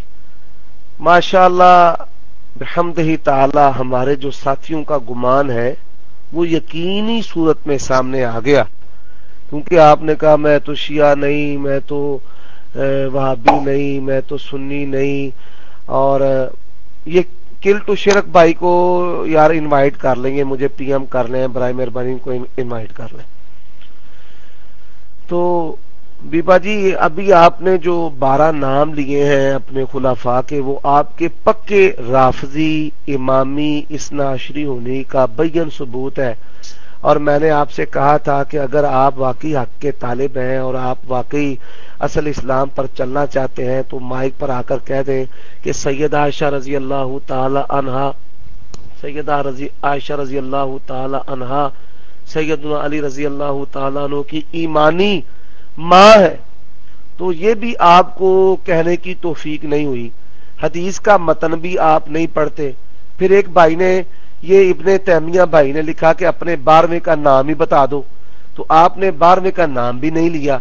ماشاء اللہ بحمد ہی تعالی، ہمارے جو ساتھیوں کا گمان ہے، وہ یقینی صورت میں سامنے آ گیا۔ کیونکہ آپ نے کہا، میں تو شیعہ نہیں، میں تو وہابی نہیں، میں تو سنی نہیں۔ اور یہ کل ٹو شرک بھائی کو یار انوائٹ کر لیں گے، مجھے پی ایم کر لیں، برائے مہربانی کو انوائٹ کر لیں۔ تو بیبا جی ابھی آپ نے جو بارہ نام لیے ہیں اپنے خلافا کے، وہ آپ کے پکے رافضی، امامی، اسناشری ہونے کا بین ثبوت ہے۔ اور میں نے آپ سے کہا تھا کہ اگر آپ واقعی حق کے طالب ہیں اور آپ واقعی اصل اسلام پر چلنا چاہتے ہیں، تو مائک پر آ کر کہہ دیں کہ سید عائشہ رضی اللہ تعالی عنہا، سیدہ رضی عائشہ رضی اللہ تعالی عنہا سید علی رضی اللہ تعالیٰ عنہ کی ایمانی ماں ہے، تو یہ بھی آپ کو کہنے کی توفیق نہیں ہوئی۔ حدیث کا متن بھی آپ نہیں پڑھتے۔ پھر ایک بھائی نے یہ ابن تیمیہ بھائی نے لکھا کہ اپنے بارہویں کا نام ہی بتا دو۔ تو آپ نے بارہویں کا نام بھی نہیں لیا۔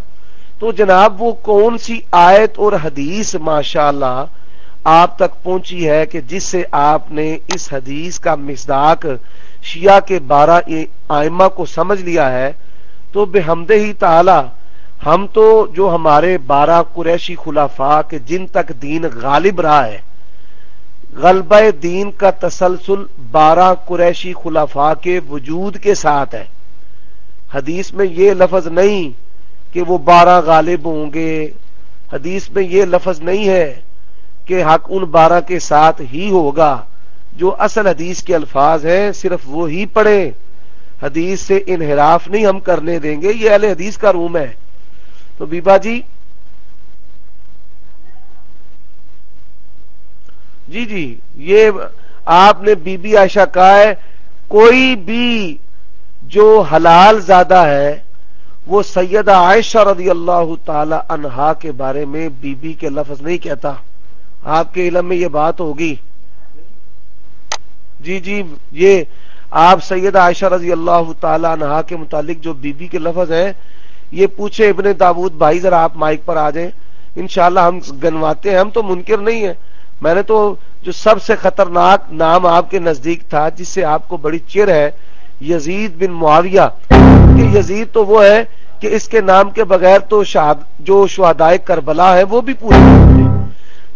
تو جناب وہ کون سی آیت اور حدیث ماشاء اللہ آپ تک پہنچی ہے کہ جس سے آپ نے اس حدیث کا مزداق شیعہ کے بارہ آئمہ کو سمجھ لیا ہے؟ تو بے حمد ہی تعالی ہم تو جو ہمارے بارہ قریشی خلافا کے جن تک دین غالب رہا ہے، غلبہ دین کا تسلسل بارہ قریشی خلافا کے وجود کے ساتھ ہے۔ حدیث میں یہ لفظ نہیں کہ وہ بارہ غالب ہوں گے۔ حدیث میں یہ لفظ نہیں ہے کہ حق ان بارہ کے ساتھ ہی ہوگا۔ جو اصل حدیث کے الفاظ ہیں، صرف وہ ہی پڑھے حدیث سے انحراف نہیں ہم کرنے دیں گے۔ یہ اہل حدیث کا روم ہے۔ تو بیبا جی جی جی یہ آپ نے بی بی عائشہ کہا ہے، کوئی بھی جو حلال زیادہ ہے، وہ سیدہ عائشہ رضی اللہ تعالی عنہا کے بارے میں بی بی کے لفظ نہیں کہتا۔ آپ کے علم میں یہ بات ہوگی۔ جی جی یہ آپ سید عائشہ رضی اللہ تعالی عنہا کے متعلق جو بی بی کے لفظ ہیں یہ پوچھے ابن داود، بھائی ذرا آپ مائک پر آ جائیں۔ انشاءاللہ ہم گنواتے ہیں، ہم تو منکر نہیں ہیں۔ میں نے تو جو سب سے خطرناک نام آپ کے نزدیک تھا، جس سے آپ کو بڑی چر ہے، یزید بن معاویہ۔ کہ یزید تو وہ ہے کہ اس کے نام کے بغیر تو شہاد جو شہدائے کربلا ہے، وہ بھی پورے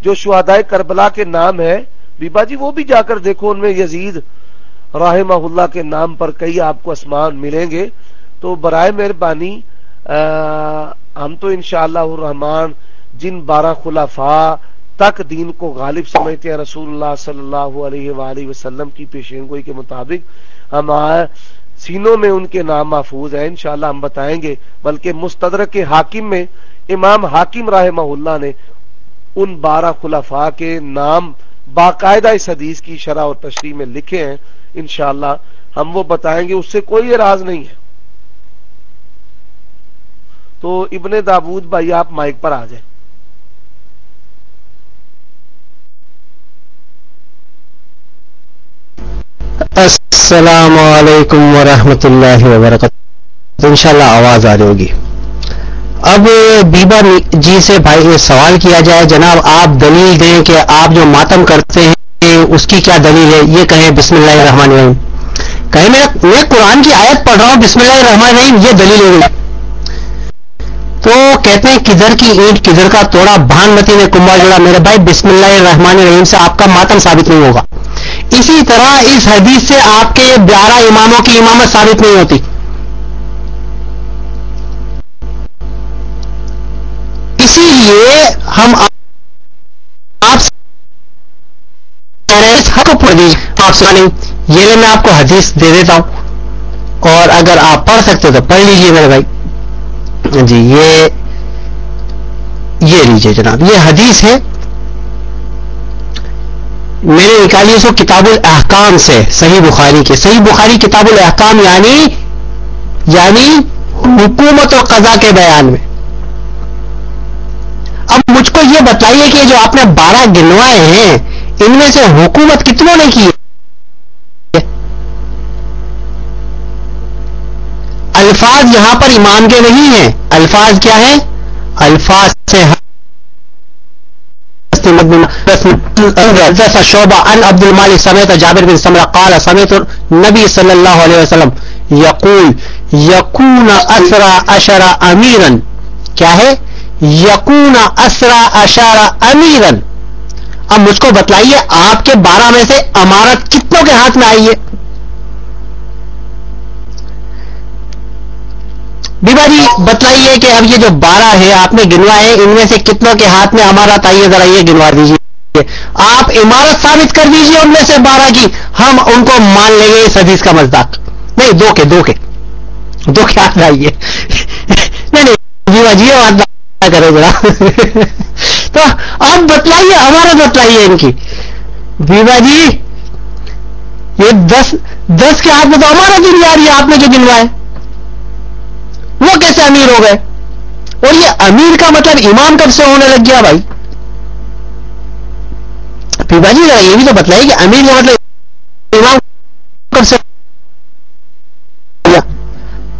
جو شہدائے کربلا کے نام ہے، بیبا جی وہ بھی جا کر دیکھو ان میں یزید رحمہ اللہ کے نام پر کئی آپ کو اسمان ملیں گے۔ تو برائے مہربانی ہم تو انشاءاللہ الرحمن جن بارہ خلافا تک دین کو غالب سمجھتے ہیں، رسول اللہ صلی اللہ علیہ وآلہ وسلم کی پیشین گوئی کے مطابق، ہم سینوں میں ان کے نام محفوظ ہیں، انشاءاللہ ہم بتائیں گے، بلکہ مستدرک کے حاکم میں امام حاکم رحمہ اللہ نے ان بارہ خلفاء کے نام باقاعدہ اس حدیث کی شرح اور تشریح میں لکھے ہیں، انشاءاللہ ہم وہ بتائیں گے، اس سے کوئی اراض نہیں ہے۔ تو ابن دابود بھائی آپ مائک پر آ جائیں۔ السلام علیکم ورحمۃ اللہ وبرکاتہ۔ انشاءاللہ آواز آ رہی ہوگی۔ اب بیبا جی سے بھائی سوال کیا جائے، جناب آپ دلیل دیں کہ آپ جو ماتم کرتے ہیں، اس کی کیا دلیل ہے؟ یہ کہیں بسم اللہ الرحمن الرحیم۔ کہیں میں میں قرآن کی آیت پڑھ رہا ہوں، بسم اللہ الرحمن الرحیم، یہ دلیل ہو تو کہتے ہیں کدھر کی اینٹ، کدھر کا توڑا، بھان متی نے کنبا جوڑا میرے بھائی بسم اللہ الرحمن الرحیم سے آپ کا ماتم ثابت نہیں ہوگا۔ اسی طرح اس حدیث سے آپ کے بارہ اماموں کی امامت ثابت نہیں ہوتی۔ اسی لیے ہم آپ حق کو پڑھ دیجیے آپ سنیں یہ میں آپ کو حدیث دے دیتا ہوں۔ اور اگر آپ پڑھ سکتے تو پڑھ لیجیے میرے بھائی۔ جی یہ یہ لیجیے جناب، یہ حدیث ہے میں نے نکالی اس کو کتاب الاحکام سے، صحیح بخاری کے، صحیح بخاری کتاب الاحکام یعنی یعنی حکومت اور قضا کے بیان میں۔ اب مجھ کو یہ بتائیے کہ جو آپ نے بارہ گنوائے ہیں، ان میں سے حکومت کتنوں نے کی؟ الفاظ یہاں پر ایمان کے نہیں ہیں۔ الفاظ کیا ہے الفاظ سے شعبہ ان عبد المال سمیت جابر بن سمرہ قال سمیت نبی صلی اللہ علیہ وسلم۔ یقول یقون اسرا اشرا امیرن۔ کیا ہے؟ یقون اسرا اشارہ امیرن۔ اب مجھ کو بتلائیے آپ کے بارہ میں سے امارت کتنوں کے ہاتھ میں آئی ہے؟ بیبا جی بتلائیے کہ اب یہ جو بارہ ہے، آپ نے گنوا ہے ان میں سے کتنوں کے ہاتھ میں امارت آئیے ذرا یہ گنوا دیجیے آپ عمارت ثابت کر دیجیے ان میں سے بارہ کی۔ ہم ان کو مان لیں گے اس حدیث کا مزداق نہیں، دو کے دو کے۔ دو کے ہاتھ آئیے نہیں نہیں بیوا جی, ہاں، جی ہاں، بات کرو ذرا۔ تو آپ بتلائیے، ہمارا بتلائیے ان کی۔ بیوا جی یہ دس دس کے ہاتھ میں تو ہمارا دن آ رہی ہے، آپ نے جو گنوائے۔ وہ کیسے امیر ہو گئے؟ اور یہ امیر کا مطلب امام کب سے ہونے لگ گیا بھائی؟ پیپا جی یہ بھی تو بتلائیے کہ امیر کا مطلب امام کب سے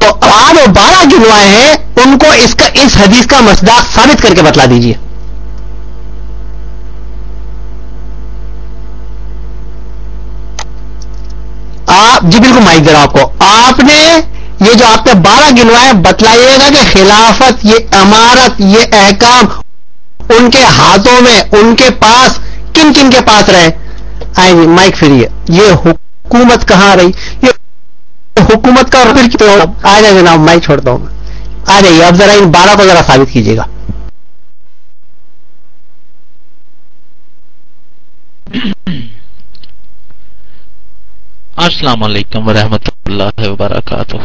تو آپ بارہ گنوائے ہیں، ان کو اس کا اس حدیث کا مسداق ثابت کر کے بتلا دیجیے آپ جی بالکل مائک دے رہا آپ کو۔ آپ نے یہ جو آپ نے بارہ گنوائے بتلائیے گا کہ خلافت، یہ عمارت یہ احکام ان کے ہاتھوں میں، ان کے پاس کن کن کے پاس رہے؟ آئیں جی مائک فری ہے یہ حکومت کہاں رہی؟ یہ حکومت کا پھر آ جائے جناب، مائک چھوڑتا ہوں آ جائیے، اب ذرا ان بارہ کو ذرا ثابت کیجیے گا۔ السلام علیکم ورحمۃ اللہ وبرکاتہ۔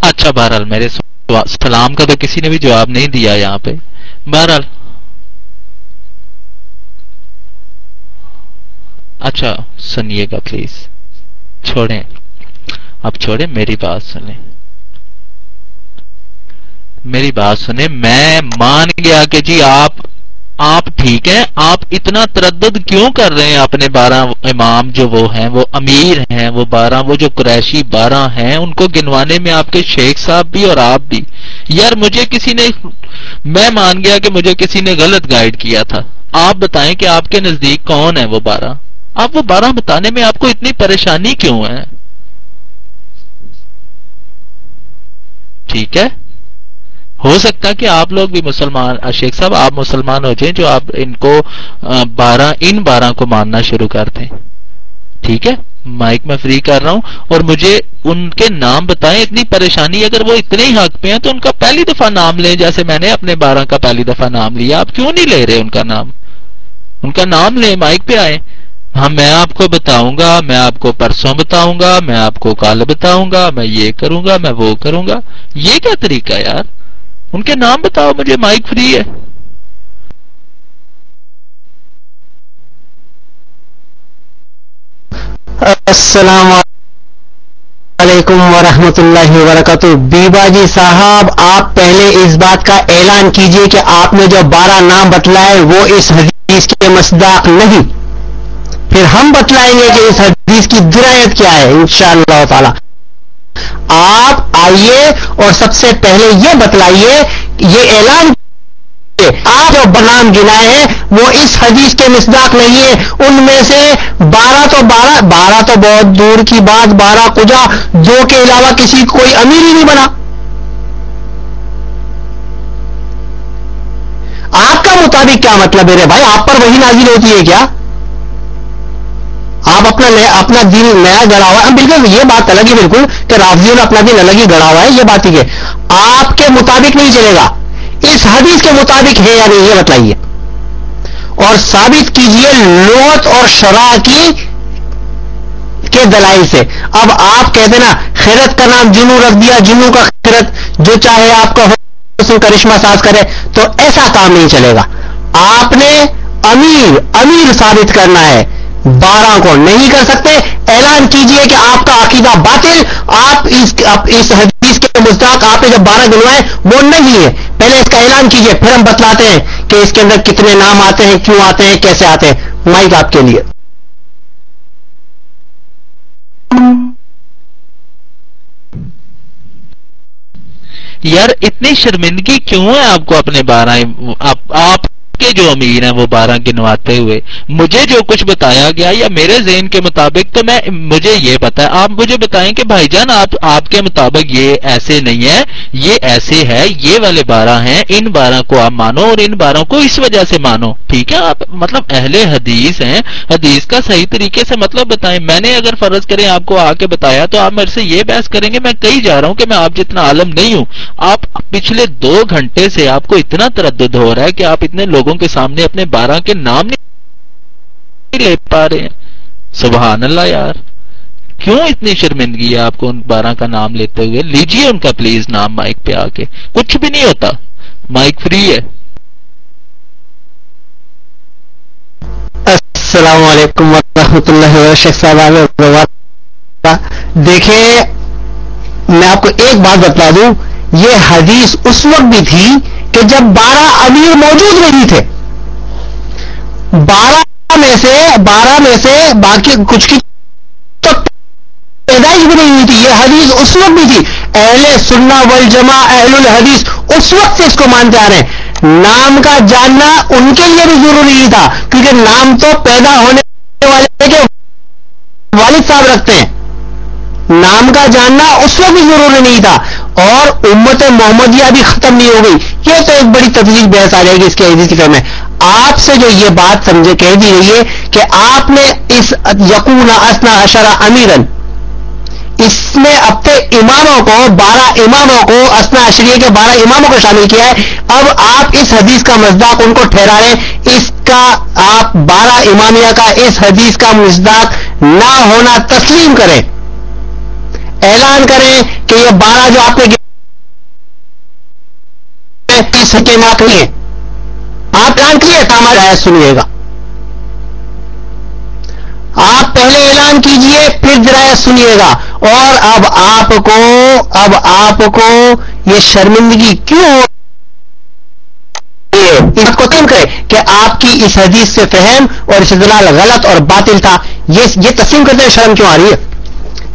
اچھا بہرحال میرے سلام کا تو کسی نے بھی جواب نہیں دیا یہاں پہ۔ بہرحال۔ اچھا سنیے گا پلیز چھوڑیں۔ اب چھوڑیں، میری بات سنیں۔ میری بات سنیں، میں مان گیا کہ جی آپ آپ ٹھیک ہیں، آپ اتنا تردد کیوں کر رہے ہیں؟ اپنے بارہ امام جو وہ ہیں، وہ امیر ہیں، وہ بارہ، وہ جو قریشی بارہ ہیں، ان کو گنوانے میں آپ کے شیخ صاحب بھی اور آپ بھی۔ یار مجھے کسی نے، میں مان گیا کہ مجھے کسی نے غلط گائیڈ کیا تھا۔ آپ بتائیں کہ آپ کے نزدیک کون ہے وہ بارہ؟ آپ وہ بارہ بتانے میں آپ کو اتنی پریشانی کیوں ہے؟ ٹھیک ہے؟ ہو سکتا کہ آپ لوگ بھی مسلمان، شیخ صاحب، آپ مسلمان ہو جائیں جو آپ ان کو بارہ، ان بارہ کو ماننا شروع کر دیں۔ ٹھیک ہے؟ مائک میں فری کر رہا ہوں اور مجھے ان کے نام بتائیں۔ اتنی پریشانی، اگر وہ اتنے ہی حق پہ ہیں تو ان کا پہلی دفعہ نام لیں۔ جیسے میں نے اپنے بارہ کا پہلی دفعہ نام لیا، آپ کیوں نہیں لے رہے ان کا نام؟ ان کا نام لیں، مائک پہ آئے ہاں میں آپ کو بتاؤں گا، میں آپ کو پرسوں بتاؤں گا، میں آپ کو کل بتاؤں گا، میں یہ کروں گا، میں وہ کروں گا۔ یہ کیا طریقہ یار؟ ان کے نام بتاؤ، مجھے مائک فری ہے۔ السلام علیکم ورحمۃ اللہ وبرکاتہ۔ بیبا جی صاحب، آپ پہلے اس بات کا اعلان کیجیے کہ آپ نے جو بارہ نام بتلائے، وہ اس حدیث کے مصداق نہیں۔ پھر ہم بتلائیں گے کہ اس حدیث کی درایت کیا ہے، انشاءاللہ تعالی۔ آپ آئیے اور سب سے پہلے یہ بتلائیے یہ اعلان آپ جو بنام گنائے ہیں، وہ اس حدیث کے مصداق نہیں ہے ان میں سے بارہ تو بارہ بارہ تو بہت دور کی بات، بارہ کجا، دو کے علاوہ کسی کوئی امیر ہی نہیں بنا۔ آپ کا مطابق کیا مطلب ہے؟ بھائی، آپ پر وہی نازل ہوتی ہے کیا؟ آپ اپنا اپنا دل نیا گڑا ہوا ہے۔ بالکل یہ بات الگ ہی بالکل کہ رافضیوں نے اپنا دل الگ ہی گڑا ہوا ہے، یہ بات ہی ہے۔ آپ کے مطابق نہیں چلے گا۔ اس حدیث کے مطابق ہے یا نہیں، یہ بتائیے اور ثابت کیجیے لوت اور شرح کی کے دلائل سے۔ اب آپ کہتے نا، خیرت کا نام جنو رکھ دیا، جنو کا خیرت جو چاہے آپ کا حسن کرشمہ ساز کرے، تو ایسا کام نہیں چلے گا۔ آپ نے امیر امیر ثابت کرنا ہے۔ بارہ کو نہیں کر سکتے۔ اعلان کیجیے کہ آپ کا عقیدہ باطل، آپ اس اس حدیث کے مستاق آپ نے جب بارہ گنوائے وہ نہیں ہے۔ پہلے اس کا اعلان کیجیے، پھر ہم بتلاتے ہیں کہ اس کے اندر کتنے نام آتے ہیں، کیوں آتے ہیں، کیسے آتے ہیں۔ مائک آپ کے لیے۔ یار، اتنی شرمندگی کیوں ہے آپ کو اپنے بارہ آپ کے جو امیر ہیں وہ بارہ گنواتے ہوئے، مجھے جو کچھ بتایا گیا یا میرے ذہن کے مطابق تو میں، مجھے یہ پتا آپ مجھے بتائیں کہ بھائی جان، آپ آپ کے مطابق یہ ایسے نہیں ہے یہ ایسے ہے، یہ والے بارہ ہیں، ان بارہ کو آپ مانو اور ان بارہ کو اس وجہ سے مانو۔ ٹھیک ہے، آپ مطلب اہل حدیث ہیں، حدیث کا صحیح طریقے سے مطلب بتائیں۔ میں نے اگر فرض کریں، آپ کو آ کے بتایا تو آپ میرے سے یہ بحث کریں گے، میں کہیں جا رہا ہوں کہ میں آپ جتنا عالم نہیں ہوں، آپ پچھلے دو گھنٹے سے آپ کو اتنا تردد ہو رہا ہے کہ آپ اتنے لوگ لوگوں کے سامنے اپنے بارہ کے نام نہیں لے پا رہے ہیں۔ سبحان اللہ یار، کیوں اتنی شرمندگی ہے آپ کو ان بارہ کا نام لیتے ہوئے؟ لیجیے ان کا پلیز نام مائک پہ آ کے کچھ بھی نہیں ہوتا۔ مائک فری ہے۔ السلام علیکم ورحمۃ اللہ وبرکاتہ۔ دیکھیں، میں آپ کو ایک بات بتا دوں۔ یہ حدیث اس وقت بھی تھی کہ جب بارہ امیر موجود نہیں تھے، بارہ میں سے، بارہ میں سے باقی کچھ کی تو پیدائش بھی نہیں ہوئی تھی، یہ حدیث اس وقت بھی تھی۔ اہل سننا والجمع اہل الحدیث اس وقت سے اس کو مانتے آ رہے ہیں۔ نام کا جاننا ان کے لیے بھی ضروری نہیں تھا، کیونکہ نام تو پیدا ہونے والے کے والد صاحب رکھتے ہیں۔ نام کا جاننا اس وقت بھی ضروری نہیں تھا۔ اور امت محمدیہ بھی ختم نہیں ہو گئی۔ یہ تو ایک بڑی تفصیل بحث آ جائے گی اس کے عزیز کی میں آپ سے جو یہ بات سمجھے کہہ دی رہی ہے کہ آپ نے اس یقون اسنا اشرا امیرن، اس میں اپنے اماموں کو، بارہ اماموں کو اسنا اشریہ کے بارہ اماموں کو شامل کیا ہے۔ اب آپ اس حدیث کا مزداق ان کو ٹھہرا رہے ہیں۔ اس کا آپ بارہ امامیہ کا اس حدیث کا مزداق نہ ہونا تسلیم کریں۔ اعلان کریں کہ یہ بارہ جو آپ نے تیس کے ناک آپ اعلان کیے تو ہمارا سنیے گا۔ آپ پہلے اعلان کیجیے، پھر درایت سنیے گا۔ اور اب آپ کو، اب آپ کو یہ شرمندگی کیوں اس کو تم کرے کہ آپ کی اس حدیث سے فہم اور اس دلال غلط اور باطل تھا۔ یہ تسلیم کرتے ہیں شرم کیوں آ رہی ہے؟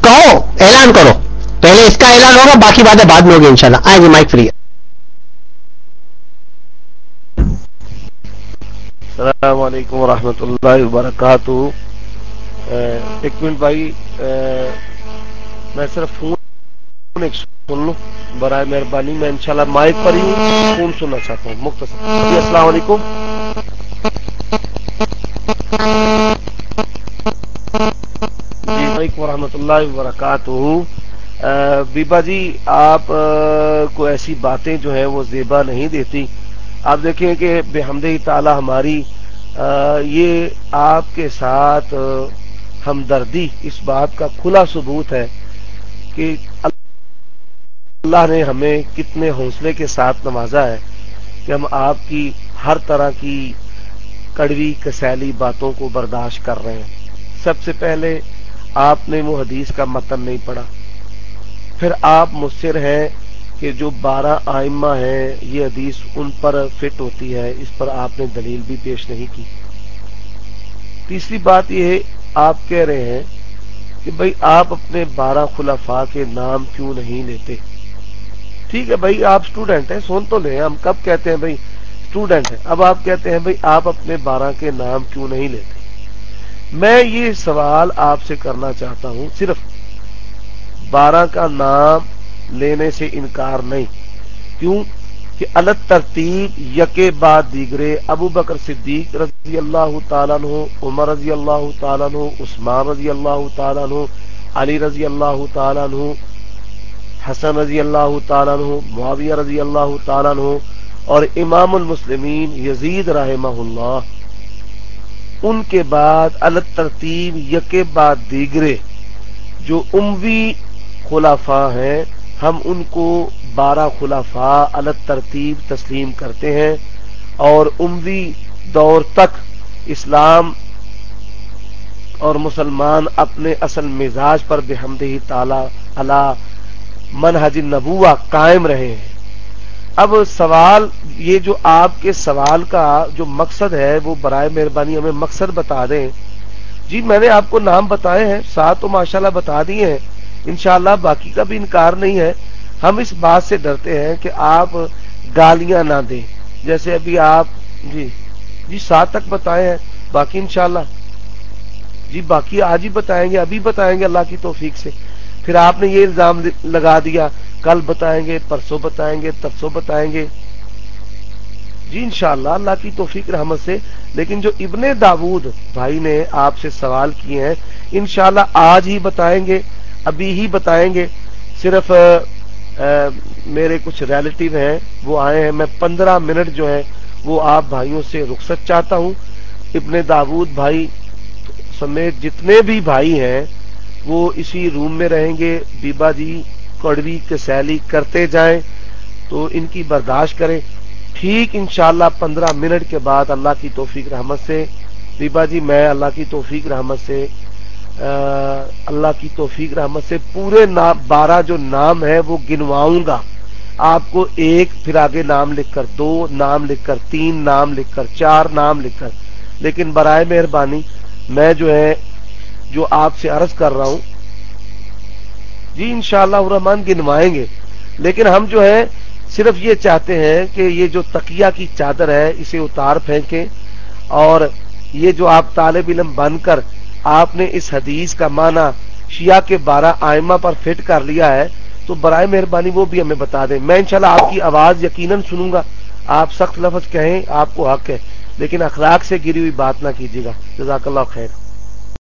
کہو، اعلان کرو۔ پہلے اس کا اعلان ہوگا، باقی باتیں بعد میں ہوگی انشاءاللہ۔ شاء اللہ مائک فری السلام علیکم ورحمۃ اللہ وبرکاتہ۔ ایک منٹ بھائی میں صرف فون ایک سن لوں۔ برائے مہربانی میں انشاءاللہ مائک پر ہی فون سننا چاہتا ہوں۔ مختصر۔ جی، السلام علیکم۔ جی وعلیکم ورحمۃ اللہ وبرکاتہ۔ بیبا جی آپ کو ایسی باتیں جو ہیں وہ زیبا نہیں دیتی۔ آپ دیکھیں کہ بے تعالی ہماری یہ آپ کے ساتھ ہمدردی اس بات کا کھلا ثبوت ہے کہ اللہ نے ہمیں کتنے حوصلے کے ساتھ نوازا ہے کہ ہم آپ کی ہر طرح کی کڑوی کسیلی باتوں کو برداشت کر رہے ہیں۔ سب سے پہلے آپ نے وہ حدیث کا متن نہیں پڑھا۔ پھر آپ مصر ہیں کہ جو بارہ آئمہ ہیں، یہ حدیث ان پر فٹ ہوتی ہے۔ اس پر آپ نے دلیل بھی پیش نہیں کی۔ تیسری بات یہ ہے، آپ کہہ رہے ہیں کہ بھائی آپ اپنے بارہ خلفاء کے نام کیوں نہیں لیتے؟ ٹھیک ہے بھائی، آپ اسٹوڈنٹ ہیں، سن تو لیں۔ ہم کب کہتے ہیں بھائی اسٹوڈنٹ ہیں؟ اب آپ کہتے ہیں بھائی آپ اپنے بارہ کے نام کیوں نہیں لیتے؟ میں یہ سوال آپ سے کرنا چاہتا ہوں، صرف بارہ کا نام لینے سے انکار نہیں۔ کیوں کہ الگ ترتیب یکے بعد دیگرے ابو بکر صدیق رضی اللہ تعالیٰ عنہ، عمر رضی اللہ تعالیٰ عنہ، عثمان رضی اللہ تعالیٰ عنہ، علی رضی اللہ تعالیٰ عنہ، حسن رضی اللہ تعالیٰ عنہ، معاویہ رضی اللہ تعالیٰ عنہ اور امام المسلمین یزید رحمہ اللہ۔ ان کے بعد الگ ترتیب یکے بعد دیگرے جو اموی خلافہ ہیں، ہم ان کو بارہ خلافہ الگ ترتیب تسلیم کرتے ہیں اور اموی دور تک اسلام اور مسلمان اپنے اصل مزاج پر بحمد ہی تعالی اللہ منہج نبوا قائم رہے ہیں۔ اب سوال، یہ جو آپ کے سوال کا جو مقصد ہے، وہ برائے مہربانی ہمیں مقصد بتا دیں۔ جی میں نے آپ کو نام بتائے ہیں، ساتھ تو ماشاءاللہ بتا دیے ہیں۔ انشاءاللہ باقی کا بھی انکار نہیں ہے۔ ہم اس بات سے ڈرتے ہیں کہ آپ گالیاں نہ دیں۔ جیسے ابھی آپ جی جی سات تک بتائے ہیں۔ باقی انشاءاللہ۔ جی باقی آج ہی بتائیں گے، ابھی بتائیں گے، اللہ کی توفیق سے۔ پھر آپ نے یہ الزام لگا دیا، کل بتائیں گے، پرسوں بتائیں گے، ترسوں بتائیں گے۔ جی انشاءاللہ، اللہ کی توفیق رحمت سے۔ لیکن جو ابن داود بھائی نے آپ سے سوال کیے ہیں، انشاءاللہ آج ہی بتائیں گے، ابھی ہی بتائیں گے۔ صرف میرے کچھ ریلیٹیو ہیں، وہ آئے ہیں۔ میں پندرہ منٹ جو ہے وہ آپ بھائیوں سے رخصت چاہتا ہوں۔ ابن داود بھائی سمیت جتنے بھی بھائی ہیں وہ اسی روم میں رہیں گے۔ بیبا جی کڑوی کے سیلی کرتے جائیں تو ان کی برداشت کریں۔ ٹھیک انشاءاللہ پندرہ منٹ کے بعد اللہ کی توفیق رحمت سے۔ بیبا جی میں اللہ کی توفیق رحمت سے اللہ کی توفیق رحمت سے پورے نام بارہ جو نام ہے وہ گنواؤں گا۔ آپ کو ایک، پھر آگے نام لکھ کر دو، نام لکھ کر تین، نام لکھ کر چار، نام لکھ کر۔ لیکن برائے مہربانی، میں جو ہے جو آپ سے عرض کر رہا ہوں۔ جی انشاءاللہ شاء رحمان گنوائیں گے۔ لیکن ہم جو ہے صرف یہ چاہتے ہیں کہ یہ جو تقیہ کی چادر ہے، اسے اتار پھینکیں۔ اور یہ جو آپ طالب علم بن کر آپ نے اس حدیث کا معنی شیعہ کے بارہ آئمہ پر فٹ کر لیا ہے، تو برائے مہربانی وہ بھی ہمیں بتا دیں۔ میں انشاءاللہ شاء آپ کی آواز یقیناً سنوں گا۔ آپ سخت لفظ کہیں، آپ کو حق ہے۔ لیکن اخلاق سے گری ہوئی بات نہ کیجیے گا۔ جزاک اللہ خیر۔